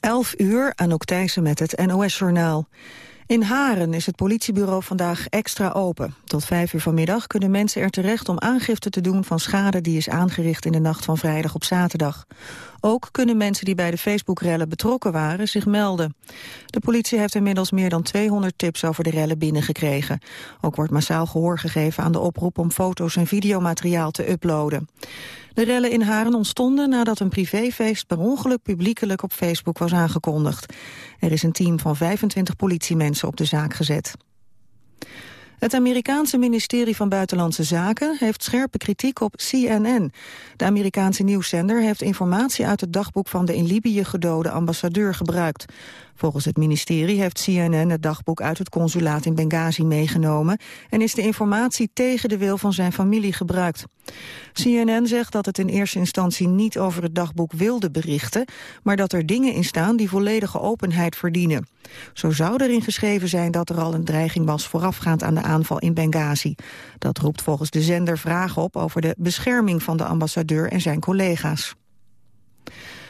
11 uur, Anouk Thijssen met het NOS-journaal. In Haren is het politiebureau vandaag extra open. Tot vijf uur vanmiddag kunnen mensen er terecht om aangifte te doen van schade die is aangericht in de nacht van vrijdag op zaterdag. Ook kunnen mensen die bij de Facebook-rellen betrokken waren zich melden. De politie heeft inmiddels meer dan 200 tips over de rellen binnengekregen. Ook wordt massaal gehoor gegeven aan de oproep om foto's en videomateriaal te uploaden. De rellen in Haren ontstonden nadat een privéfeest per ongeluk publiekelijk op Facebook was aangekondigd. Er is een team van 25 politiemensen op de zaak gezet. Het Amerikaanse ministerie van Buitenlandse Zaken heeft scherpe kritiek op CNN. De Amerikaanse nieuwszender heeft informatie uit het dagboek van de in Libië gedode ambassadeur gebruikt. Volgens het ministerie heeft CNN het dagboek uit het consulaat in Benghazi meegenomen en is de informatie tegen de wil van zijn familie gebruikt. CNN zegt dat het in eerste instantie niet over het dagboek wilde berichten, maar dat er dingen in staan die volledige openheid verdienen. Zo zou erin geschreven zijn dat er al een dreiging was voorafgaand aan de aanval in Benghazi. Dat roept volgens de zender vragen op over de bescherming van de ambassadeur en zijn collega's.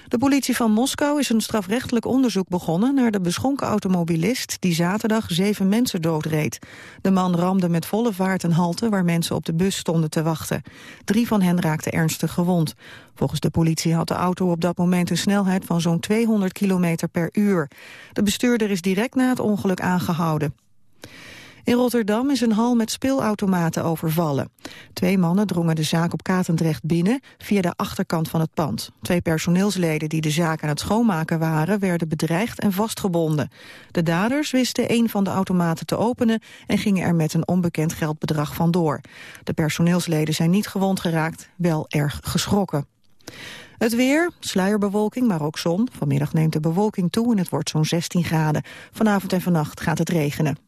De politie van Moskou is een strafrechtelijk onderzoek begonnen naar de beschonken automobilist die zaterdag zeven mensen doodreed. De man ramde met volle vaart een halte waar mensen op de bus stonden te wachten. Drie van hen raakten ernstig gewond. Volgens de politie had de auto op dat moment een snelheid van zo'n 200 km per uur. De bestuurder is direct na het ongeluk aangehouden. In Rotterdam is een hal met speelautomaten overvallen. Twee mannen drongen de zaak op Katendrecht binnen via de achterkant van het pand. Twee personeelsleden die de zaak aan het schoonmaken waren... werden bedreigd en vastgebonden. De daders wisten een van de automaten te openen... en gingen er met een onbekend geldbedrag vandoor. De personeelsleden zijn niet gewond geraakt, wel erg geschrokken. Het weer, sluierbewolking, maar ook zon. Vanmiddag neemt de bewolking toe en het wordt zo'n 16 graden. Vanavond en vannacht gaat het regenen.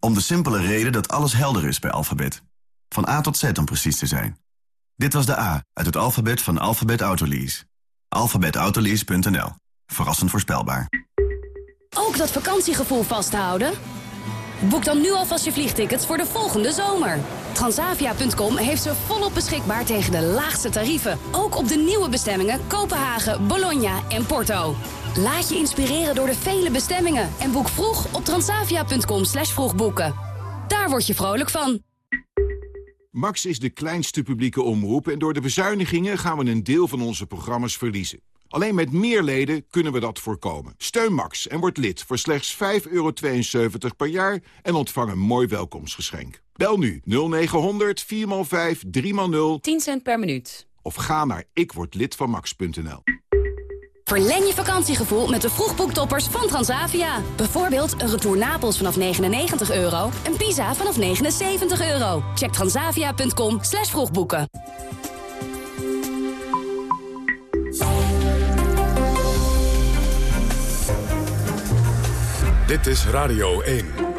Om de simpele reden dat alles helder is bij Alphabet. Van A tot Z om precies te zijn. Dit was de A uit het alfabet van Alphabet Autolease. alphabetautolease.nl. Verrassend voorspelbaar. Ook dat vakantiegevoel vasthouden? Boek dan nu alvast je vliegtickets voor de volgende zomer. Transavia.com heeft ze volop beschikbaar tegen de laagste tarieven. Ook op de nieuwe bestemmingen Kopenhagen, Bologna en Porto. Laat je inspireren door de vele bestemmingen. En boek vroeg op transavia.com slash vroegboeken. Daar word je vrolijk van. Max is de kleinste publieke omroep en door de bezuinigingen gaan we een deel van onze programma's verliezen. Alleen met meer leden kunnen we dat voorkomen. Steun Max en word lid voor slechts 5,72 per jaar en ontvang een mooi welkomstgeschenk. Bel nu 0900 4x5 3x0 10 cent per minuut. Of ga naar ikwordlidvanmax.nl. Verleng je vakantiegevoel met de vroegboektoppers van Transavia. Bijvoorbeeld een retour Napels vanaf 99 euro en Pisa vanaf 79 euro. Check transavia.com slash vroegboeken. Dit is Radio 1.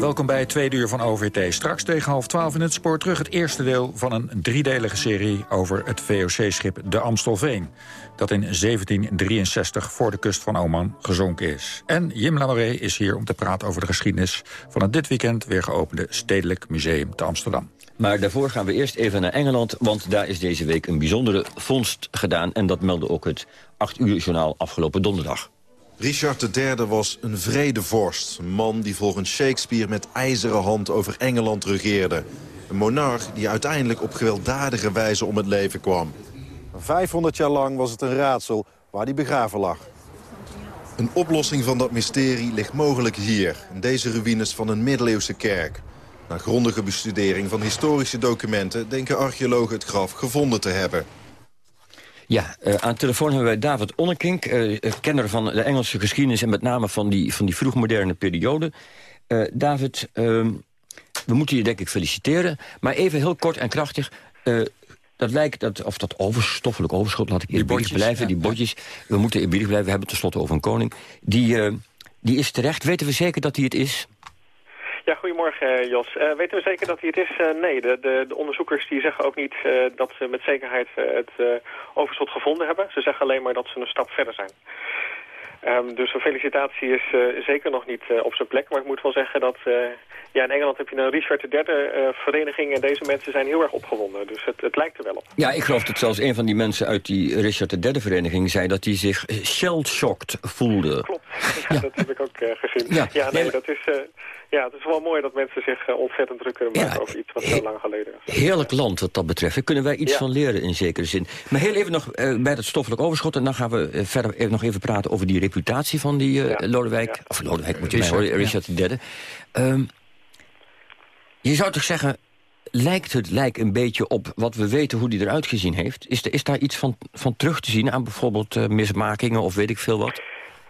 Welkom bij het tweede uur van OVT. Straks tegen half twaalf in het spoor terug het eerste deel van een driedelige serie over het VOC-schip de Amstelveen. Dat in 1763 voor de kust van Oman gezonken is. En Jim Lamoureux is hier om te praten over de geschiedenis van het dit weekend weer geopende Stedelijk Museum te Amsterdam. Maar daarvoor gaan we eerst even naar Engeland... want daar is deze week een bijzondere vondst gedaan... en dat meldde ook het 8 uur journaal afgelopen donderdag. Richard III was een vrede vorst. Een man die volgens Shakespeare met ijzeren hand over Engeland regeerde. Een monarch die uiteindelijk op gewelddadige wijze om het leven kwam. 500 jaar lang was het een raadsel waar hij begraven lag. Een oplossing van dat mysterie ligt mogelijk hier, in deze ruïnes van een middeleeuwse kerk. Na grondige bestudering van historische documenten denken archeologen het graf gevonden te hebben. Ja, uh, aan de telefoon hebben wij David Onnekink, uh, kenner van de Engelse geschiedenis... en met name van die, van die vroegmoderne periode. Uh, David, ehm, we moeten je denk ik feliciteren. Maar even heel kort en krachtig... dat lijkt, dat, of dat overstoffelijk overschot, laat ik eerlijk blijven, die botjes. We moeten eerbiedig blijven, we hebben het tenslotte over een koning. Die, die is terecht. Weten we zeker dat hij het is? Ja, goedemorgen eh, Jos. Uh, weten we zeker dat hij het is? Uh, nee, de, de, de, onderzoekers die zeggen ook niet uh, dat ze met zekerheid het overschot gevonden hebben. Ze zeggen alleen maar dat ze een stap verder zijn. Um, dus een felicitatie is zeker nog niet op zijn plek. Maar ik moet wel zeggen dat ja, in Engeland heb je een Richard III vereniging en deze mensen zijn heel erg opgewonden. Dus het, het lijkt er wel op. Ja, ik geloof dat zelfs een van die mensen uit die Richard III vereniging zei dat hij zich shell-shocked voelde. Klopt, ja, dat heb ik ook gezien. Ja, ja nee, dat is... Ja, het is wel mooi dat mensen zich uh, ontzettend druk kunnen maken over iets wat zo lang geleden is. Heerlijk land wat dat betreft. Daar kunnen wij iets van leren in zekere zin. Maar heel even nog uh, bij dat stoffelijk overschot. En dan gaan we uh, verder even, nog even praten over die reputatie van die Lodewijk. Of Lodewijk moet je mij horen, Richard III. Um, je zou toch zeggen, lijkt het lijk een beetje op wat we weten hoe die eruit gezien heeft? Is, er, is daar iets van, van terug te zien aan bijvoorbeeld mismakingen of weet ik veel wat?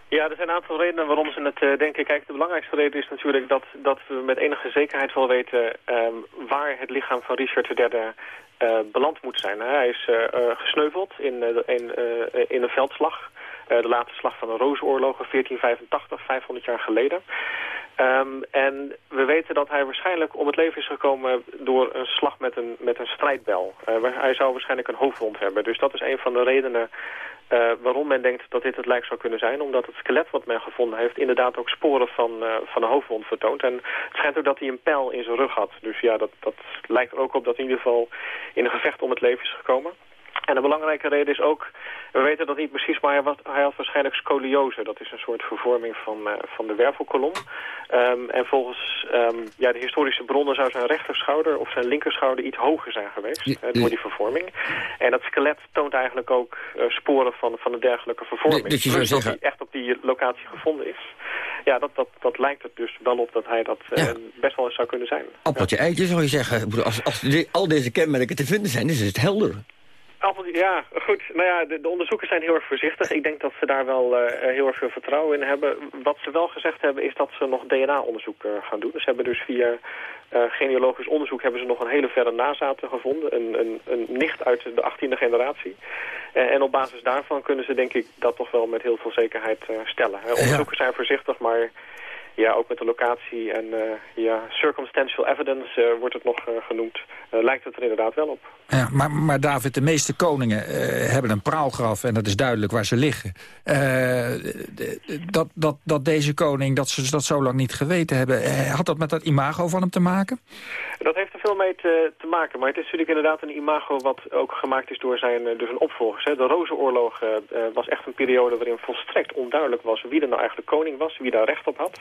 Ja, er zijn een aantal redenen waarom ze het uh, denken. Kijk, de belangrijkste reden is natuurlijk dat, dat we met enige zekerheid wel weten um, waar het lichaam van Richard III uh, eh, beland moet zijn. Hij is uh, gesneuveld in, in, in een veldslag. de laatste slag van de Roosoorlogen, 1485, 500 jaar geleden. Um, en we weten dat hij waarschijnlijk om het leven is gekomen door een slag met een, met een strijdbel. hij zou waarschijnlijk een hoofdwond hebben. Dus dat is een van de redenen uh, waarom men denkt dat dit het lijk zou kunnen zijn. Omdat het skelet wat men gevonden heeft inderdaad ook sporen van, uh, van een hoofdwond vertoont. En het schijnt ook dat hij een pijl in zijn rug had. Dus ja, dat, dat lijkt er ook op dat hij in ieder geval in een gevecht om het leven is gekomen. En een belangrijke reden is ook, we weten dat niet precies, maar hij, was, hij had waarschijnlijk scoliose. Dat is een soort vervorming van, uh, van de wervelkolom. Um, en volgens um, ja, de historische bronnen zou zijn rechterschouder of zijn linkerschouder iets hoger zijn geweest. Uh, door die vervorming. En dat skelet toont eigenlijk ook uh, sporen van, van een dergelijke vervorming. Je zou dus zeggen... dat hij echt op die locatie gevonden is. Ja, dat, dat, dat lijkt het dus wel op dat hij dat ja. best wel eens zou kunnen zijn. Appeltje ja. eitje zou je zeggen. Als, als al deze kenmerken te vinden zijn, is het helder. Ja, goed. Nou ja, de, de, onderzoekers zijn heel erg voorzichtig. Ik denk dat ze daar wel uh, heel erg veel vertrouwen in hebben. Wat ze wel gezegd hebben is dat ze nog DNA-onderzoek uh, gaan doen. Dus ze hebben dus via uh, genealogisch onderzoek hebben ze nog een hele verre nazaten gevonden. Een, een, een nicht uit de 18e generatie. en op basis daarvan kunnen ze denk ik dat toch wel met heel veel zekerheid stellen. Onderzoekers zijn voorzichtig, maar ja, ook met de locatie en uh, ja, circumstantial evidence uh, wordt het nog uh, genoemd. lijkt het er inderdaad wel op. Ja, maar, maar David, de meeste koningen hebben een praalgraf en dat is duidelijk waar ze liggen. dat, dat, dat deze koning, dat ze dat zo lang niet geweten hebben, had dat met dat imago van hem te maken? Dat heeft veel mee te, te maken, maar het is natuurlijk inderdaad een imago wat ook gemaakt is door zijn, door zijn opvolgers. Hè. De Rozenoorlog was echt een periode waarin volstrekt onduidelijk was wie er nou eigenlijk koning was, wie daar recht op had.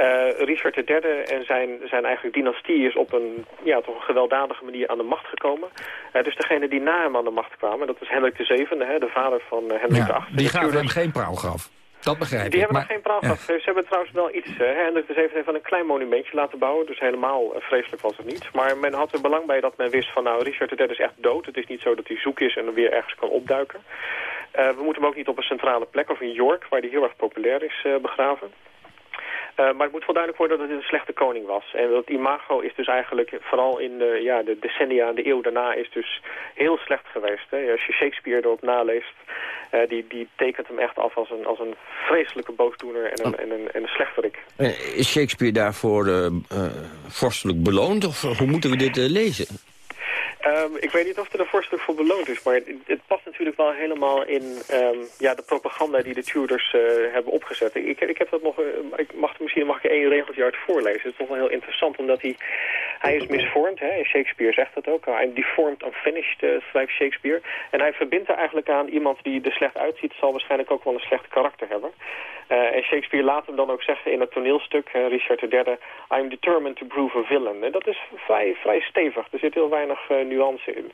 Uh, Richard III en zijn, zijn eigenlijk dynastie is op een ja, toch een gewelddadige manier aan de macht gekomen. Uh, dus degene die na hem aan de macht kwamen, dat is Hendrik VII, hè, de vader van uh, Hendrik ja, VIII. Die gaven hem geen prauwgraf. Dat begrijp ik. Die hebben maar, nog geen praalgraf. Ja. Ze hebben trouwens wel iets. Uh, Hendrik VII heeft wel een klein monumentje laten bouwen. Dus helemaal uh, vreselijk was het niet. Maar men had er belang bij dat men wist van nou, Richard III is echt dood. Het is niet zo dat hij zoek is en weer ergens kan opduiken. Uh, we moeten hem ook niet op een centrale plek of in York, waar hij heel erg populair is, begraven. Uh, maar het moet wel duidelijk worden dat dit een slechte koning was. En dat imago is dus eigenlijk vooral in de, ja, de decennia, de eeuw daarna, is dus heel slecht geweest. Hè. Als je Shakespeare erop naleest, uh, die, die tekent hem echt af als een, als een vreselijke boosdoener en een, oh. en een, en een slechterik. Uh, is Shakespeare daarvoor vorstelijk beloond of hoe moeten we dit lezen? Um, ik weet niet of er een voorstuk voor beloond is, maar het, past natuurlijk wel helemaal in um, ja, de propaganda die de Tudors uh, hebben opgezet. Ik, ik heb dat nog, uh, ik mag, misschien mag ik één regeltje uit voorlezen. Het is toch wel heel interessant, omdat hij, hij is misvormd, hè, Shakespeare zegt dat ook. I'm deformed, unfinished, uh, schrijft Shakespeare. En hij verbindt er eigenlijk aan iemand die er slecht uitziet, zal waarschijnlijk ook wel een slecht karakter hebben. Uh, en Shakespeare laat hem dan ook zeggen in het toneelstuk, Richard III, I'm determined to prove a villain. En dat is vrij, vrij stevig. Er zit heel weinig nuance in.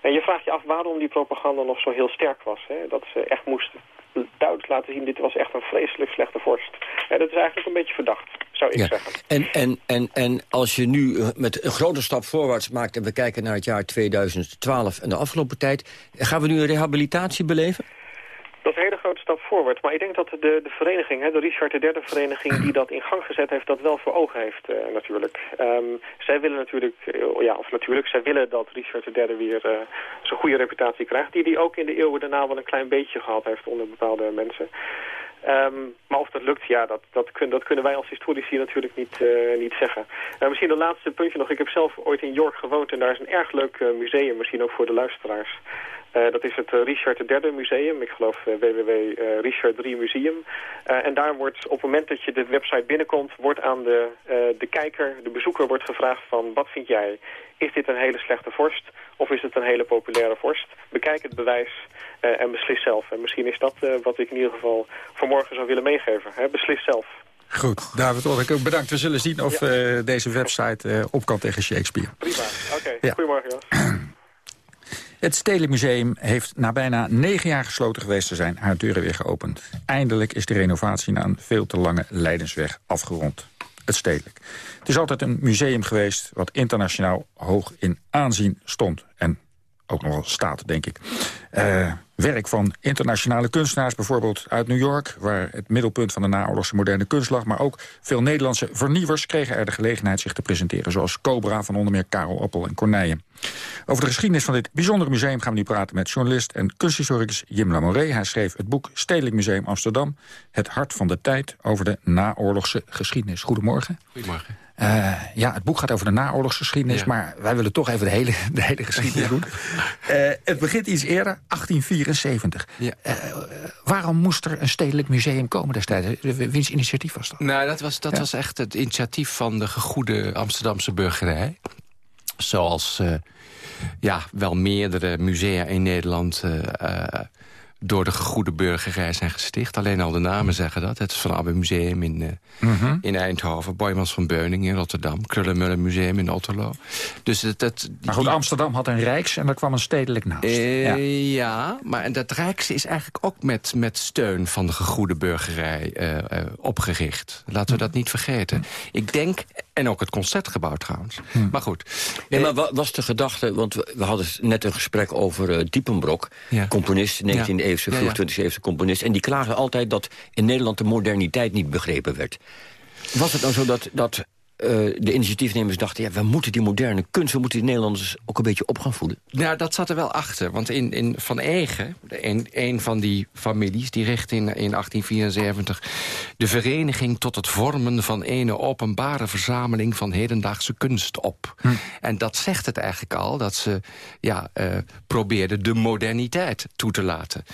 En je vraagt je af waarom die propaganda nog zo heel sterk was. Hè? Dat ze echt moesten duidelijk laten zien, dit was echt een vreselijk slechte vorst. En dat is eigenlijk een beetje verdacht, zou ik ja. zeggen. En, en, en, en als je nu met een grote stap voorwaarts maakt... en we kijken naar het jaar 2012 en de afgelopen tijd... gaan we nu een rehabilitatie beleven? Dat is een hele grote stap voorwaarts. Maar ik denk dat de, de vereniging, hè, de Richard III vereniging... die dat in gang gezet heeft, dat wel voor ogen heeft uh, natuurlijk. Um, zij willen natuurlijk, uh, ja, of natuurlijk, zij willen dat Richard III weer uh, zijn goede reputatie krijgt... die hij ook in de eeuwen daarna wel een klein beetje gehad heeft onder bepaalde mensen. Um, maar of dat lukt, ja, dat, dat, kun, dat kunnen wij als historici natuurlijk niet, niet zeggen. Uh, misschien een laatste puntje nog. Ik heb zelf ooit in York gewoond en daar is een erg leuk museum, misschien ook voor de luisteraars. Uh, dat is het uh, Richard III Museum. Ik geloof uh, www Richard III Museum. en daar wordt op het moment dat je de website binnenkomt... wordt aan de, de kijker, de bezoeker, wordt gevraagd van... wat vind jij? Is dit een hele slechte vorst of is het een hele populaire vorst? Bekijk het bewijs en beslis zelf. En misschien is dat wat ik in ieder geval vanmorgen zou willen meegeven. Hè? Beslis zelf. Goed, David Orlik, bedankt. We zullen zien of ja. deze website op kan tegen Shakespeare. Prima, oké. Okay. Ja. Goedemorgen. Het Stedelijk Museum heeft na bijna negen jaar gesloten geweest te zijn... haar deuren weer geopend. Eindelijk is de renovatie na een veel te lange leidensweg afgerond. Het Stedelijk. Het is altijd een museum geweest wat internationaal hoog in aanzien stond. En ook nog wel staat, denk ik. Uh, werk van internationale kunstenaars, bijvoorbeeld uit New York... waar het middelpunt van de naoorlogse moderne kunst lag... maar ook veel Nederlandse vernieuwers kregen er de gelegenheid zich te presenteren... zoals Cobra van onder meer Karel Appel en Corneille. Over de geschiedenis van dit bijzondere museum gaan we nu praten... met journalist en kunsthistoricus Jim Lamoré. Hij schreef het boek Stedelijk Museum Amsterdam... Het hart van de tijd over de naoorlogse geschiedenis. Goedemorgen. Goedemorgen. Uh, ja, het boek gaat over de naoorlogsgeschiedenis... Ja. maar wij willen toch even de hele, de hele geschiedenis ja. doen. Uh, het begint iets eerder, 1874. Ja. Uh, waarom moest er een stedelijk museum komen destijds? Wiens initiatief was dat? Nou, dat was, dat was echt het initiatief van de gegoede Amsterdamse burgerij. Zoals ja, wel meerdere musea in Nederland door de gegoede burgerij zijn gesticht. Alleen al de namen zeggen dat. Het is Van Abbe Museum in, uh, mm -hmm. in Eindhoven. Boymans van Beuning in Rotterdam. Krullenmullen Museum in Otterlo. Dus het, het, maar goed, Amsterdam had een Rijks en daar kwam een stedelijk naast. Uh, ja. ja, maar dat Rijks is eigenlijk ook met, met steun van de gegoede burgerij uh, opgericht. Laten we dat niet vergeten. Ik denk, en ook het Concertgebouw trouwens. Hm. Maar goed. Ja, maar wat was de gedachte, want we, we hadden net een gesprek over Diepenbrok. Ja. Componist, 19e eeuwse, vroeg 20e eeuwse componist. En die klagen altijd dat in Nederland de moderniteit niet begrepen werd. Was het nou zo dat, dat uh, de initiatiefnemers dachten... ja, we moeten die moderne kunst, we moeten die Nederlanders ook een beetje op gaan voeden? Nou, dat zat er wel achter. Want in, in Van Egen, een, een van die families... die richtte in, in 1874 de vereniging tot het vormen van een openbare verzameling... van hedendaagse kunst op. Hm. En dat zegt het eigenlijk al, dat ze ja, uh, probeerden de moderniteit toe te laten.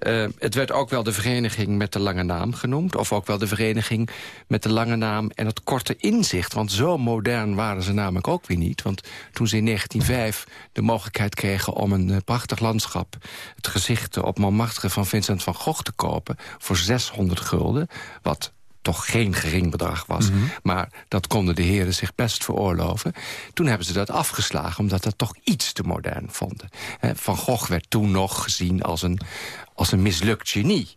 Uh, het werd ook wel de vereniging met de lange naam genoemd... of ook wel de vereniging met de lange naam en het korte inzicht want zo modern waren ze namelijk ook weer niet. Want toen ze in 1905 de mogelijkheid kregen om een uh, prachtig landschap... het gezicht op Montmartre van Vincent van Gogh te kopen... voor 600 gulden, wat toch geen gering bedrag was. Mm -hmm. Maar dat konden de heren zich best veroorloven. Toen hebben ze dat afgeslagen, omdat dat toch iets te modern vonden. Van Gogh werd toen nog gezien als een, als een mislukt genie.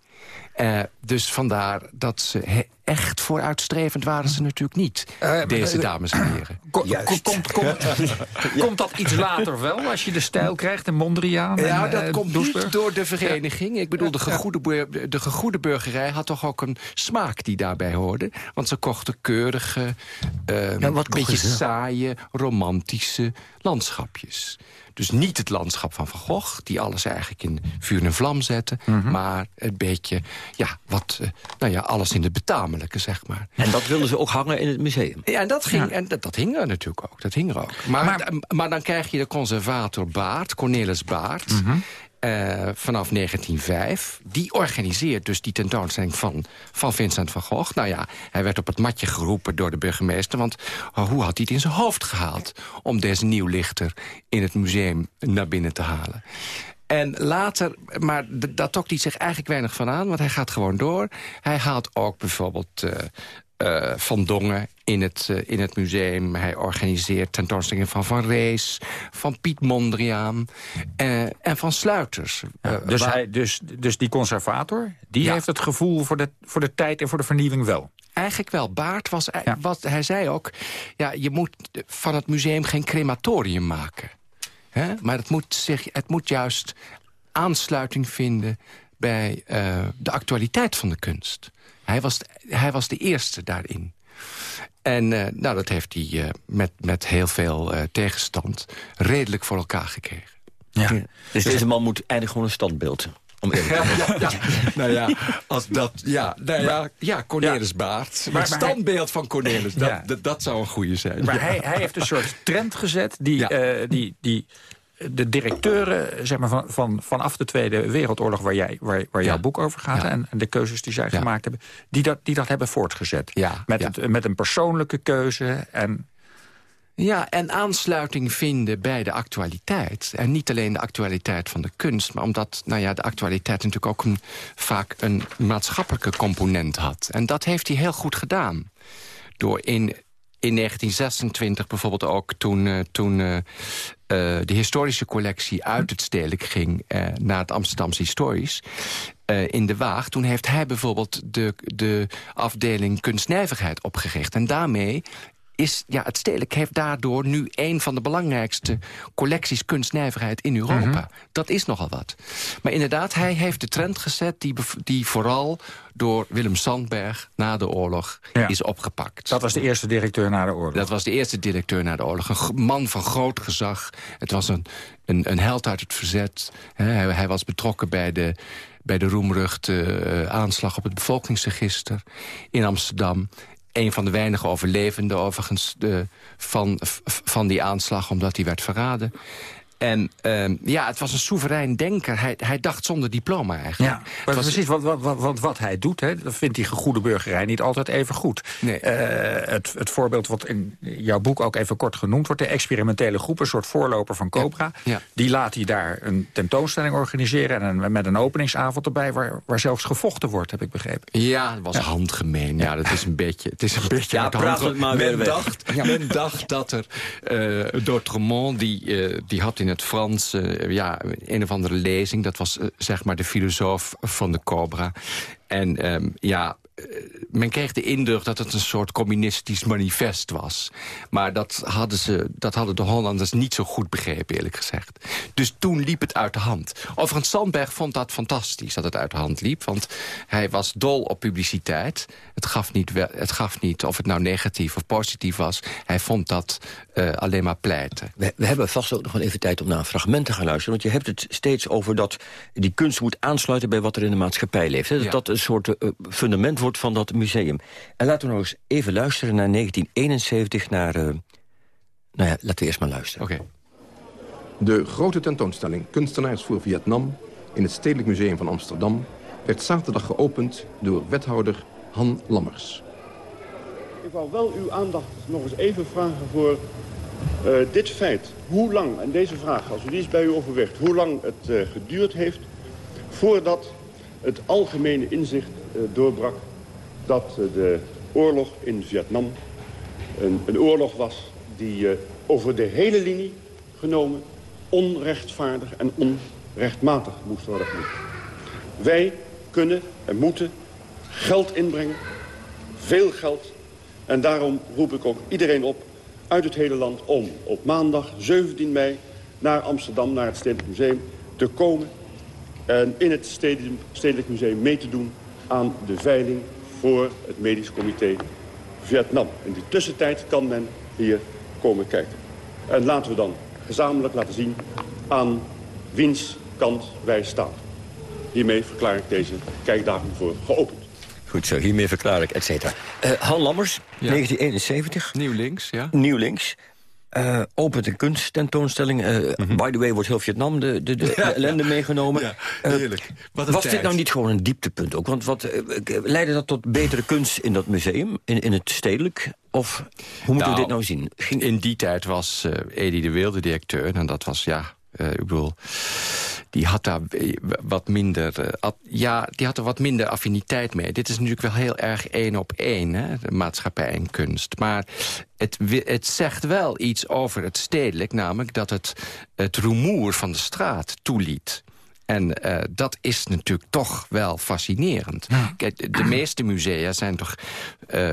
Uh, dus vandaar dat ze echt vooruitstrevend waren ze natuurlijk niet. Uh, deze dames en heren. Ko komt, komt, komt, komt dat iets later wel, als je de stijl krijgt in Mondriaan? Ja, en, dat uh, komt Doesburg? niet door de vereniging. Ik bedoel, de gegoede, de gegoede burgerij had toch ook een smaak die daarbij hoorde. Want ze kochten keurige, uh, ja, wat beetje saaie, romantische landschapjes. Dus niet het landschap van Van Gogh, die alles eigenlijk in vuur en vlam zette... Mm -hmm. maar een beetje, ja, wat, uh, nou ja, alles in het betaamt verzamelijke, zeg maar. En dat wilden ze ook hangen in het museum? Ja, en dat, ging, en dat, dat hing er natuurlijk ook. Dat hing er ook. Maar, maar, dan krijg je de conservator Baart, Cornelis Baart... Mhm. Uh, vanaf 1905. Die organiseert dus die tentoonstelling van, van Vincent van Gogh. Nou ja, hij werd op het matje geroepen door de burgemeester... want oh, hoe had hij het in zijn hoofd gehaald... om deze nieuwlichter in het museum naar binnen te halen? En later, maar dat trok hij zich eigenlijk weinig van aan... want hij gaat gewoon door. Hij haalt ook bijvoorbeeld uh, uh, Van Dongen in het, uh, in het museum. Hij organiseert tentoonstellingen van Van Rees, van Piet Mondriaan uh, en van Sluiters. Ja, dus, hij, dus, dus die conservator, die ja. heeft het gevoel voor de, voor de tijd en voor de vernieuwing wel? Eigenlijk wel. Baart was, ja. wat, hij zei ook, ja, je moet van het museum geen crematorium maken. Hè? Maar het moet, zich, het moet juist aansluiting vinden bij de actualiteit van de kunst. Hij was, hij was de eerste daarin. En uh, nou, dat heeft hij uh, met, met heel veel uh, tegenstand redelijk voor elkaar gekregen. Ja. ja. Dus deze man moet eigenlijk gewoon een standbeeld. Om ja, ja, ja, nou ja, als dat, ja, nou ja, ja Cornelis Baart. Maar, het standbeeld van Cornelis, dat, dat, dat, zou een goede zijn. Maar hij, hij heeft een soort trend gezet die, die, die de directeuren zeg maar, van, van, vanaf de Tweede Wereldoorlog... waar, jij, waar, waar jouw boek over gaat en, en, de keuzes die zij gemaakt hebben... Die dat, die dat hebben voortgezet. met, Het, met een persoonlijke keuze en... Ja, en aansluiting vinden bij de actualiteit. En niet alleen de actualiteit van de kunst... maar omdat nou ja, de actualiteit natuurlijk ook een, vaak een maatschappelijke component had. En dat heeft hij heel goed gedaan. Door in in 1926 bijvoorbeeld ook, toen, uh, toen uh, uh, de historische collectie uit het stedelijk ging... naar het Amsterdamse Historisch, in de Waag... toen heeft hij bijvoorbeeld de, de afdeling kunstnijverheid opgericht. En daarmee is, ja, het stedelijk heeft daardoor nu een van de belangrijkste collecties kunstnijverheid in Europa. Mhm. Dat is nogal wat. Maar inderdaad, hij heeft de trend gezet die, die vooral door Willem Sandberg na de oorlog is opgepakt. Dat was de eerste directeur na de oorlog? Dat was de eerste directeur na de oorlog. Een man van groot gezag. Het was een, een, een held uit het verzet. Hij, hij was betrokken bij de bij de roemruchte uh, aanslag op het bevolkingsregister in Amsterdam een van de weinige overlevenden overigens de, van, van die aanslag... omdat hij werd verraden. En uh, ja, het was een soeverein denker. Hij, hij dacht zonder diploma eigenlijk. Ja, maar was... precies, want wat, wat, wat, wat, hij doet... Hè, dat vindt die goede burgerij niet altijd even goed. Nee. Uh, het, het voorbeeld wat in jouw boek ook even kort genoemd wordt... de experimentele groep, een soort voorloper van Cobra... Ja. die laat hij daar een tentoonstelling organiseren... en een, met een openingsavond erbij waar, waar zelfs gevochten wordt, heb ik begrepen. Ja, dat was handgemeen. Ja, dat is een beetje... Het is een beetje ja, praat het maar men weer dacht, Men dacht dat er uh, Dortremont, die, uh, die had in het Frans, uh, ja, een of andere lezing. Dat was uh, zeg maar de filosoof van de Cobra. En um, ja, eh, men kreeg de indruk dat het een soort communistisch manifest was. Maar dat hadden, ze, dat hadden de Hollanders niet zo goed begrepen, eerlijk gezegd. Dus toen liep het uit de hand. Overigens, Sandberg vond dat fantastisch, dat het uit de hand liep. Want hij was dol op publiciteit. Het gaf niet, het gaf niet of het nou negatief of positief was. Hij vond dat uh, alleen maar pleiten. We, we, hebben vast ook nog wel even tijd om naar een fragment te gaan luisteren. Want je hebt het steeds over dat die kunst moet aansluiten... bij wat er in de maatschappij leeft. Hè? Dat dat een soort uh, fundament wordt van dat museum. En laten we nog eens even luisteren naar 1971, naar... Uh, nou ja, laten we eerst maar luisteren. Oké. Okay. De grote tentoonstelling Kunstenaars voor Vietnam... in het Stedelijk Museum van Amsterdam... werd zaterdag geopend door wethouder Han Lammers. Ik wou wel uw aandacht nog eens even vragen voor uh, dit feit. Hoe lang, en deze vraag, als u die eens bij u overweegt... hoe lang het uh, geduurd heeft voordat het algemene inzicht uh, doorbrak... dat de oorlog in Vietnam een, een oorlog was... die over de hele linie genomen onrechtvaardig en onrechtmatig moest worden. Wij kunnen en moeten geld inbrengen, veel geld... En daarom roep ik ook iedereen op uit het hele land om op maandag 17 mei naar Amsterdam, naar het Stedelijk Museum, te komen en in het Stedelijk Museum mee te doen aan de veiling voor het Medisch Comité Vietnam. In die tussentijd kan men hier komen kijken. En laten we dan gezamenlijk laten zien aan wiens kant wij staan. Hiermee verklaar ik deze kijkdagen voor geopend. Goed zo, hiermee verklaar ik, et cetera. Uh, Han Lammers, 1971. Nieuw links, ja. Nieuw links. Uh, opent een kunsttentoonstelling. Uh, By the way wordt heel Vietnam de, de, de ellende meegenomen. Ja, heerlijk. Wat was dit nou niet gewoon een dieptepunt ook? Want wat, leidde dat tot betere kunst in dat museum, in, in het stedelijk? Of hoe moeten we dit nou zien? Ging... In die tijd was Edi de Wilde directeur. En dat was, ja, ik bedoel die had daar wat minder, ja, die had er wat minder affiniteit mee. Dit is natuurlijk wel heel erg één op één, hè, maatschappij en kunst. Maar het, het zegt wel iets over het stedelijk, namelijk dat het het rumoer van de straat toeliet. En uh, dat is natuurlijk toch wel fascinerend. Kijk, de meeste musea zijn toch, uh,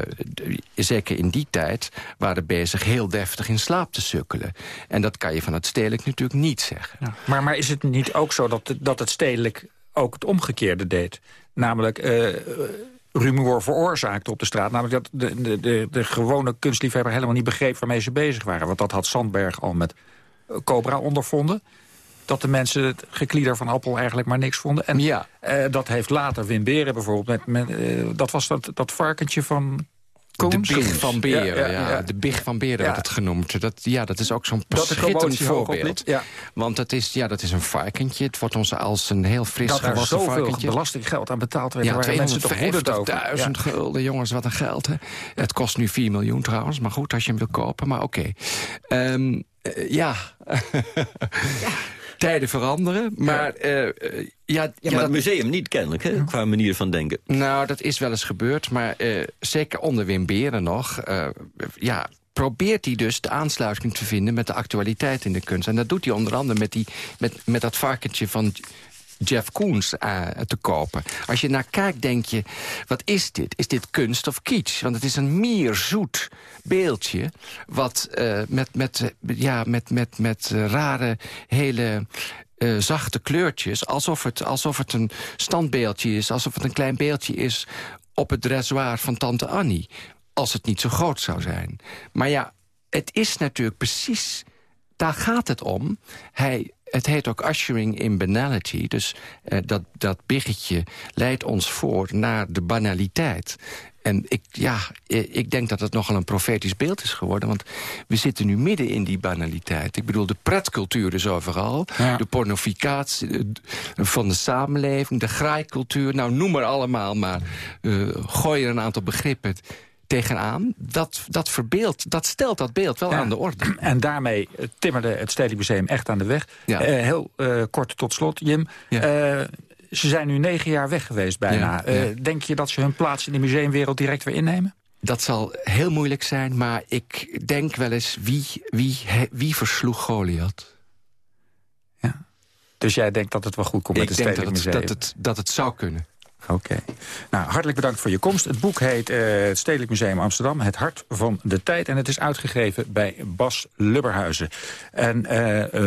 zeker in die tijd... waren bezig heel deftig in slaap te sukkelen. En dat kan je van het stedelijk natuurlijk niet zeggen. Ja. Maar, maar is het niet ook zo dat, dat het stedelijk ook het omgekeerde deed? Namelijk... Uh, rumoer veroorzaakte op de straat. Namelijk dat de, de, de, de gewone kunstliefhebber helemaal niet begreep waarmee ze bezig waren. Want dat had Sandberg al met Cobra ondervonden dat de mensen het geklieder van Appel eigenlijk maar niks vonden. En ja. Uh, dat heeft later Wim Beren bijvoorbeeld. Met, met uh, dat was dat, dat varkentje van? De big van Beren, ja, ja, De big van Beren werd het genoemd. Dat, ja, dat is ook zo'n schitterend voorbeeld. Ja. Want dat is, ja, dat is een varkentje. Het wordt ons als een heel fris dat gewassen varkentje. belastinggeld aan betaald werd. Ja, 250.000 gulden, jongens, wat een geld. Hè? Het kost nu 4 miljoen trouwens, maar goed als je hem wil kopen. Maar oké. Okay. Um, uh, ja. tijden veranderen. Maar, uh, ja, ja, maar het museum niet kennelijk, hè, qua manier van denken. Nou, dat is wel eens gebeurd. Maar uh, zeker onder Wim Beren nog... ja, probeert hij dus de aansluiting te vinden met de actualiteit in de kunst. En dat doet hij onder andere met, die, met, met dat varkentje van Jeff Koons uh, te kopen. Als je naar kijkt, denk je, wat is dit? Is dit kunst of kitsch? Want het is een mierzoet beeldje... wat uh, met, met, ja, met, met, met rare, hele zachte kleurtjes... Alsof het, alsof het een standbeeldje is, alsof het een klein beeldje is... op het dressoir van tante Annie. Als het niet zo groot zou zijn. Maar ja, het is natuurlijk precies... Daar gaat het om. Hij het heet ook ushering in banality. Dus uh, dat, dat biggetje leidt ons voor naar de banaliteit. En ik, ja, ik denk dat het nogal een profetisch beeld is geworden. Want we zitten nu midden in die banaliteit. Ik bedoel, de pretcultuur is overal. De pornificatie van de samenleving. De graaikultuur. Nou, noem maar allemaal maar. Uh, gooi er een aantal begrippen tegenaan. Dat, dat verbeeld, dat stelt dat beeld wel aan de orde. En daarmee timmerde het Stedelijk Museum echt aan de weg. Ja. Uh, heel uh, kort tot slot, Jim. Ja. Uh, ze zijn nu negen jaar weg geweest bijna. denk je dat ze hun plaats in de museumwereld direct weer innemen? Dat zal heel moeilijk zijn, maar ik denk wel eens... wie, wie, wie versloeg Goliath? Ja. Dus jij denkt dat het wel goed komt ik met het Stedelijk Museum? Ik denk dat het, dat het zou kunnen. Oké. Nou, hartelijk bedankt voor je komst. Het boek heet uh, het Stedelijk Museum Amsterdam, Het Hart van de Tijd. En het is uitgegeven bij Bas Lubberhuizen. En uh,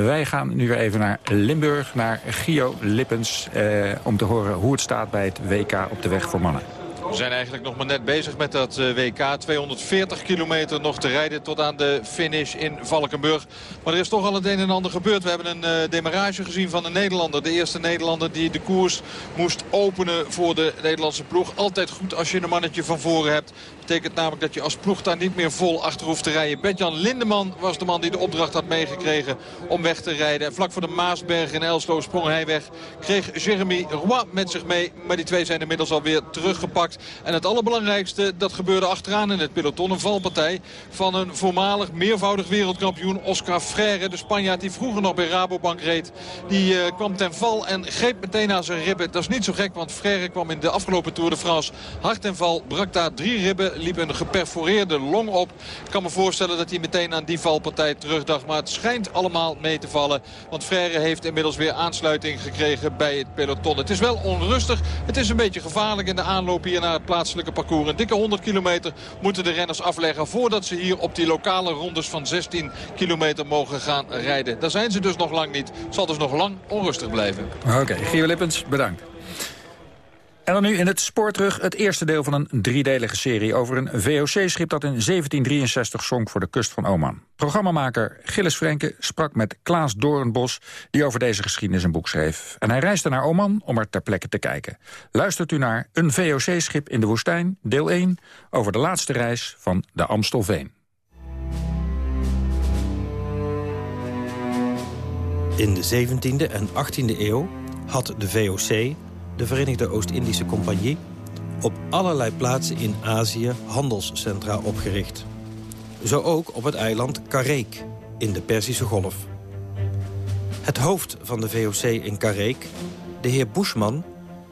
wij gaan nu weer even naar Limburg, naar Gio Lippens... Uh, om te horen hoe het staat bij het WK op de weg voor mannen. We zijn eigenlijk nog maar net bezig met dat eh, WK. 240 kilometer nog te rijden tot aan de finish in Valkenburg. Maar er is toch al het een en ander gebeurd. We hebben een uh, demarrage gezien van een Nederlander. De eerste Nederlander die de koers moest openen voor de Nederlandse ploeg. Altijd goed als je een mannetje van voren hebt. Betekent namelijk dat je als ploeg daar niet meer vol achter hoeft te rijden. Bert-Jan Lindeman was de man die de opdracht had meegekregen om weg te rijden. En vlak voor de Maasberg in Elslo sprong hij weg. Kreeg Jeremy Roy met zich mee. Maar die twee zijn inmiddels alweer teruggepakt. En het allerbelangrijkste, dat gebeurde achteraan in het peloton. Een valpartij van een voormalig meervoudig wereldkampioen Oscar Freire. De Spanjaard die vroeger nog bij Rabobank reed. Die uh, kwam ten val en greep meteen aan zijn ribben. Dat is niet zo gek, want Freire kwam in de afgelopen Tour de France hard ten val. Brak daar drie ribben, liep een geperforeerde long op. Ik kan me voorstellen dat hij meteen aan die valpartij terugdacht. Maar het schijnt allemaal mee te vallen. Want Freire heeft inmiddels weer aansluiting gekregen bij het peloton. Het is wel onrustig. Het is een beetje gevaarlijk in de aanloop hier naar het plaatselijke parcours. Een dikke 100 kilometer moeten de renners afleggen... voordat ze hier op die lokale rondes van 16 kilometer mogen gaan rijden. Daar zijn ze dus nog lang niet. Het zal dus nog lang onrustig blijven. Oké, okay, Gio Lippens, bedankt. En dan nu in het spoor terug het eerste deel van een driedelige serie... over een VOC-schip dat in 1763 zonk voor de kust van Oman. Programmamaker Gilles Frenke sprak met Klaas Doornbos... die over deze geschiedenis een boek schreef. En hij reisde naar Oman om er ter plekke te kijken. Luistert u naar Een VOC-schip in de woestijn, deel 1... over de laatste reis van de Amstelveen. In de 17e en 18e eeuw had de VOC de Verenigde Oost-Indische Compagnie... op allerlei plaatsen in Azië handelscentra opgericht. Zo ook op het eiland Kareek in de Perzische Golf. Het hoofd van de VOC in Kareek, de heer Bushman...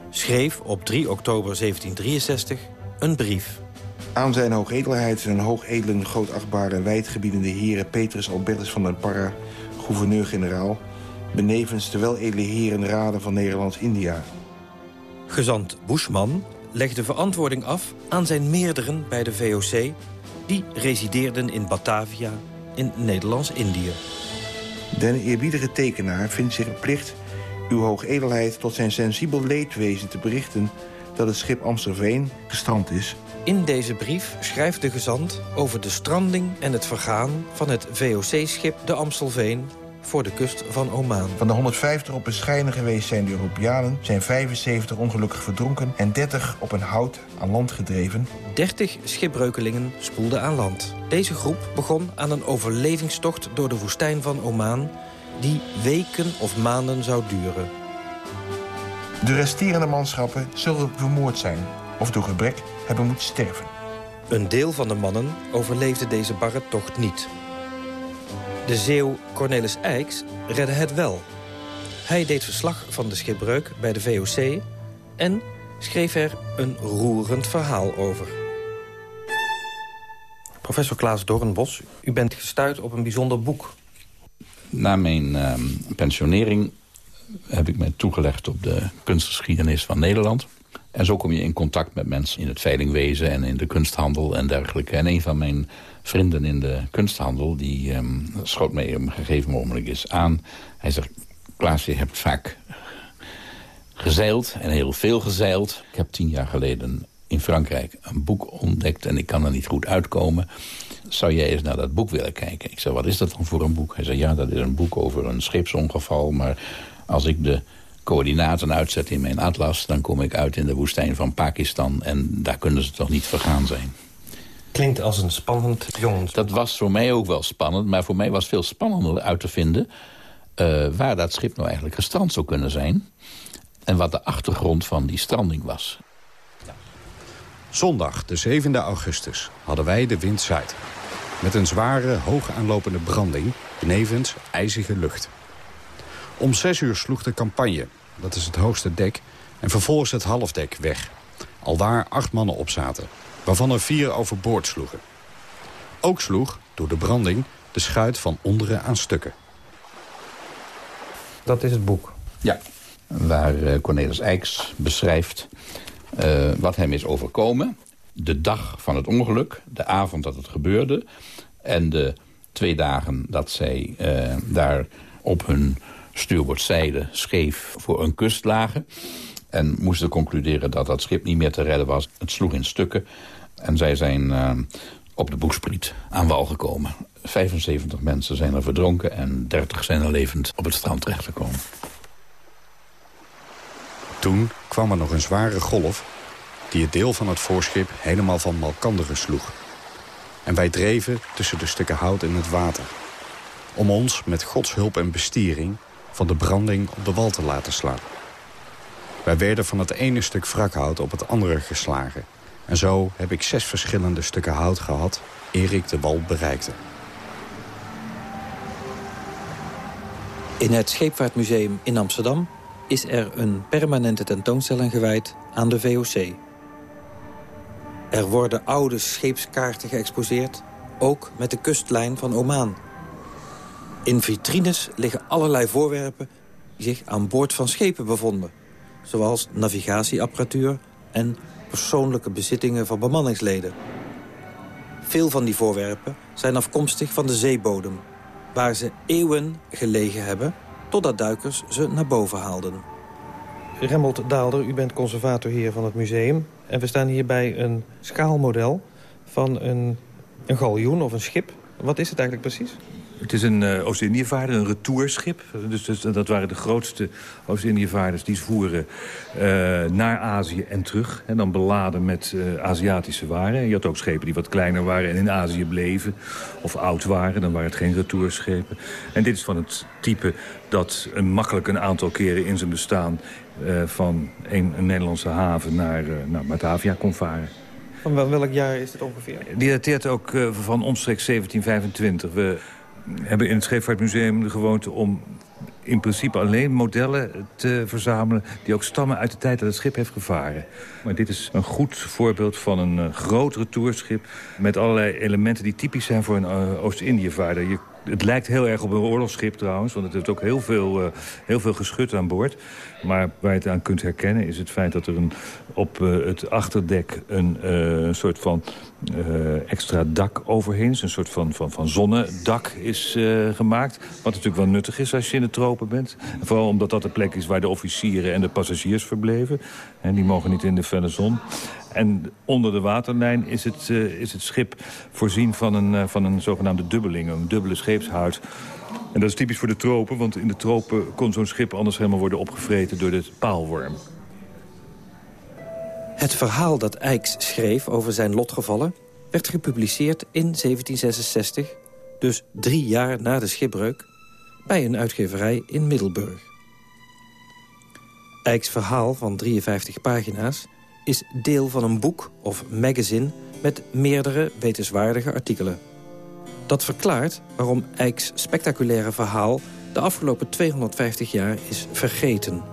schreef op 3 oktober 1763 een brief... Aan zijn hoogedelheid en hoogedelen grootachtbare en wijdgebiedende heren... Petrus Albertus van den Parra, gouverneur-generaal... benevens de weledele heren raden van Nederlands-India... Gezant Bushman legde verantwoording af aan zijn meerderen bij de VOC... die resideerden in Batavia in Nederlands-Indië. Den eerbiedige tekenaar vindt zich plicht uw hoogedelheid tot zijn sensibel leedwezen te berichten... dat het schip Amstelveen gestrand is. In deze brief schrijft de gezant over de stranding en het vergaan... van het VOC-schip de Amstelveen voor de kust van Oman. Van de 150 op bescheiden geweest zijn de Europeanen... zijn 75 ongelukkig verdronken en 30 op een hout aan land gedreven. 30 schipbreukelingen spoelden aan land. Deze groep begon aan een overlevingstocht door de woestijn van Oman... die weken of maanden zou duren. De resterende manschappen zullen vermoord zijn... of door gebrek hebben moeten sterven. Een deel van de mannen overleefde deze barre tocht niet... De zeeuw Cornelis Eyks redde het wel. Hij deed verslag van de schipbreuk bij de VOC... en schreef er een roerend verhaal over. Professor Klaas Doornbos, u bent gestuurd op een bijzonder boek. Na mijn uh, pensionering heb ik mij toegelegd op de kunstgeschiedenis van Nederland. En zo kom je in contact met mensen in het veilingwezen en in de kunsthandel en dergelijke. En een van mijn vrienden in de kunsthandel... die um, schoot mij een gegeven moment eens aan. Hij zegt, Klaas, je hebt vaak gezeild en heel veel gezeild. Ik heb tien jaar geleden in Frankrijk een boek ontdekt... en ik kan er niet goed uitkomen. Zou jij eens naar dat boek willen kijken? Ik zei, wat is dat dan voor een boek? Hij zei, ja, dat is een boek over een scheepsongeval... maar als ik de coördinaten uitzet in mijn atlas... dan kom ik uit in de woestijn van Pakistan... en daar kunnen ze toch niet vergaan zijn. Klinkt als een spannend jongens. Dat was voor mij ook wel spannend. Maar voor mij was veel spannender uit te vinden... Uh, waar dat schip nou eigenlijk gestrand zou kunnen zijn. En wat de achtergrond van die stranding was. Zondag, de 7e augustus, hadden wij de wind zuid. Met een zware, hoog aanlopende branding, benevens ijzige lucht. Om zes uur sloeg de campagne, dat is het hoogste dek... en vervolgens het halfdek weg. Aldaar acht mannen op zaten waarvan er vier overboord sloegen. Ook sloeg, door de branding, de schuit van onderen aan stukken. Dat is het boek? Ja, waar uh, Cornelis Eiks beschrijft uh, wat hem is overkomen. De dag van het ongeluk, de avond dat het gebeurde... en de twee dagen dat zij uh, daar op hun stuurboordzijde scheef voor een kust lagen... En moesten concluderen dat dat schip niet meer te redden was. Het sloeg in stukken. En zij zijn uh, op de boegspriet aan wal gekomen. 75 mensen zijn er verdronken en 30 zijn er levend op het strand terechtgekomen. Toen kwam er nog een zware golf die het deel van het voorschip helemaal van malkanderen sloeg. En wij dreven tussen de stukken hout in het water. Om ons met Gods hulp en bestiering van de branding op de wal te laten slaan. Wij werden van het ene stuk wrakhout op het andere geslagen. En zo heb ik zes verschillende stukken hout gehad... eer ik de wal bereikte. In het Scheepvaartmuseum in Amsterdam is er een permanente tentoonstelling gewijd aan de VOC. Er worden oude scheepskaarten geëxposeerd, ook met de kustlijn van Oman. In vitrines liggen allerlei voorwerpen die zich aan boord van schepen bevonden zoals navigatieapparatuur en persoonlijke bezittingen van bemanningsleden. Veel van die voorwerpen zijn afkomstig van de zeebodem... waar ze eeuwen gelegen hebben totdat duikers ze naar boven haalden. Remmelt Daalder, u bent conservator hier van het museum. En we staan hier bij een schaalmodel van een, een galjoen of een schip. Wat is het eigenlijk precies? Het is een uh, Oost-Indiëvaarder, een retourschip. Dus, dus, dat waren de grootste Oost-Indiëvaarders die voeren uh, naar Azië en terug. En dan beladen met uh, Aziatische waren. Je had ook schepen die wat kleiner waren en in Azië bleven. Of oud waren, dan waren het geen retourschepen. En dit is van het type dat een makkelijk een aantal keren in zijn bestaan... van een, een, Nederlandse haven naar, naar Batavia kon varen. Van welk jaar is het ongeveer? Die dateert ook van omstreeks 1725. We hebben in het Scheepvaartmuseum de gewoonte om in principe alleen modellen te verzamelen... die ook stammen uit de tijd dat het schip heeft gevaren. Maar dit is een goed voorbeeld van een uh, groot retourschip... met allerlei elementen die typisch zijn voor een uh, Oost-Indië-vaarder. Het lijkt heel erg op een oorlogsschip trouwens, want het heeft ook heel veel, uh, heel veel geschut aan boord. Maar waar je het aan kunt herkennen is het feit dat er een, op uh, het achterdek een uh, soort van extra dak overheen is. Een soort van, van, van zonnedak is gemaakt. Wat natuurlijk wel nuttig is als je in de tropen bent. En vooral omdat dat de plek is waar de officieren en de passagiers verbleven. En die mogen niet in de felle zon. En onder de waterlijn is het, uh, is het schip voorzien van een, uh, van een zogenaamde dubbeling, een dubbele scheepshuid. En dat is typisch voor de tropen, want in de tropen kon zo'n schip anders helemaal worden opgevreten door de paalworm. Het verhaal dat Eycks schreef over zijn lotgevallen werd gepubliceerd in 1766, dus drie jaar na de schipbreuk, bij een uitgeverij in Middelburg. Eycks verhaal van 53 pagina's is deel van een boek of magazine met meerdere wetenswaardige artikelen. Dat verklaart waarom Eycks spectaculaire verhaal de afgelopen 250 jaar is vergeten.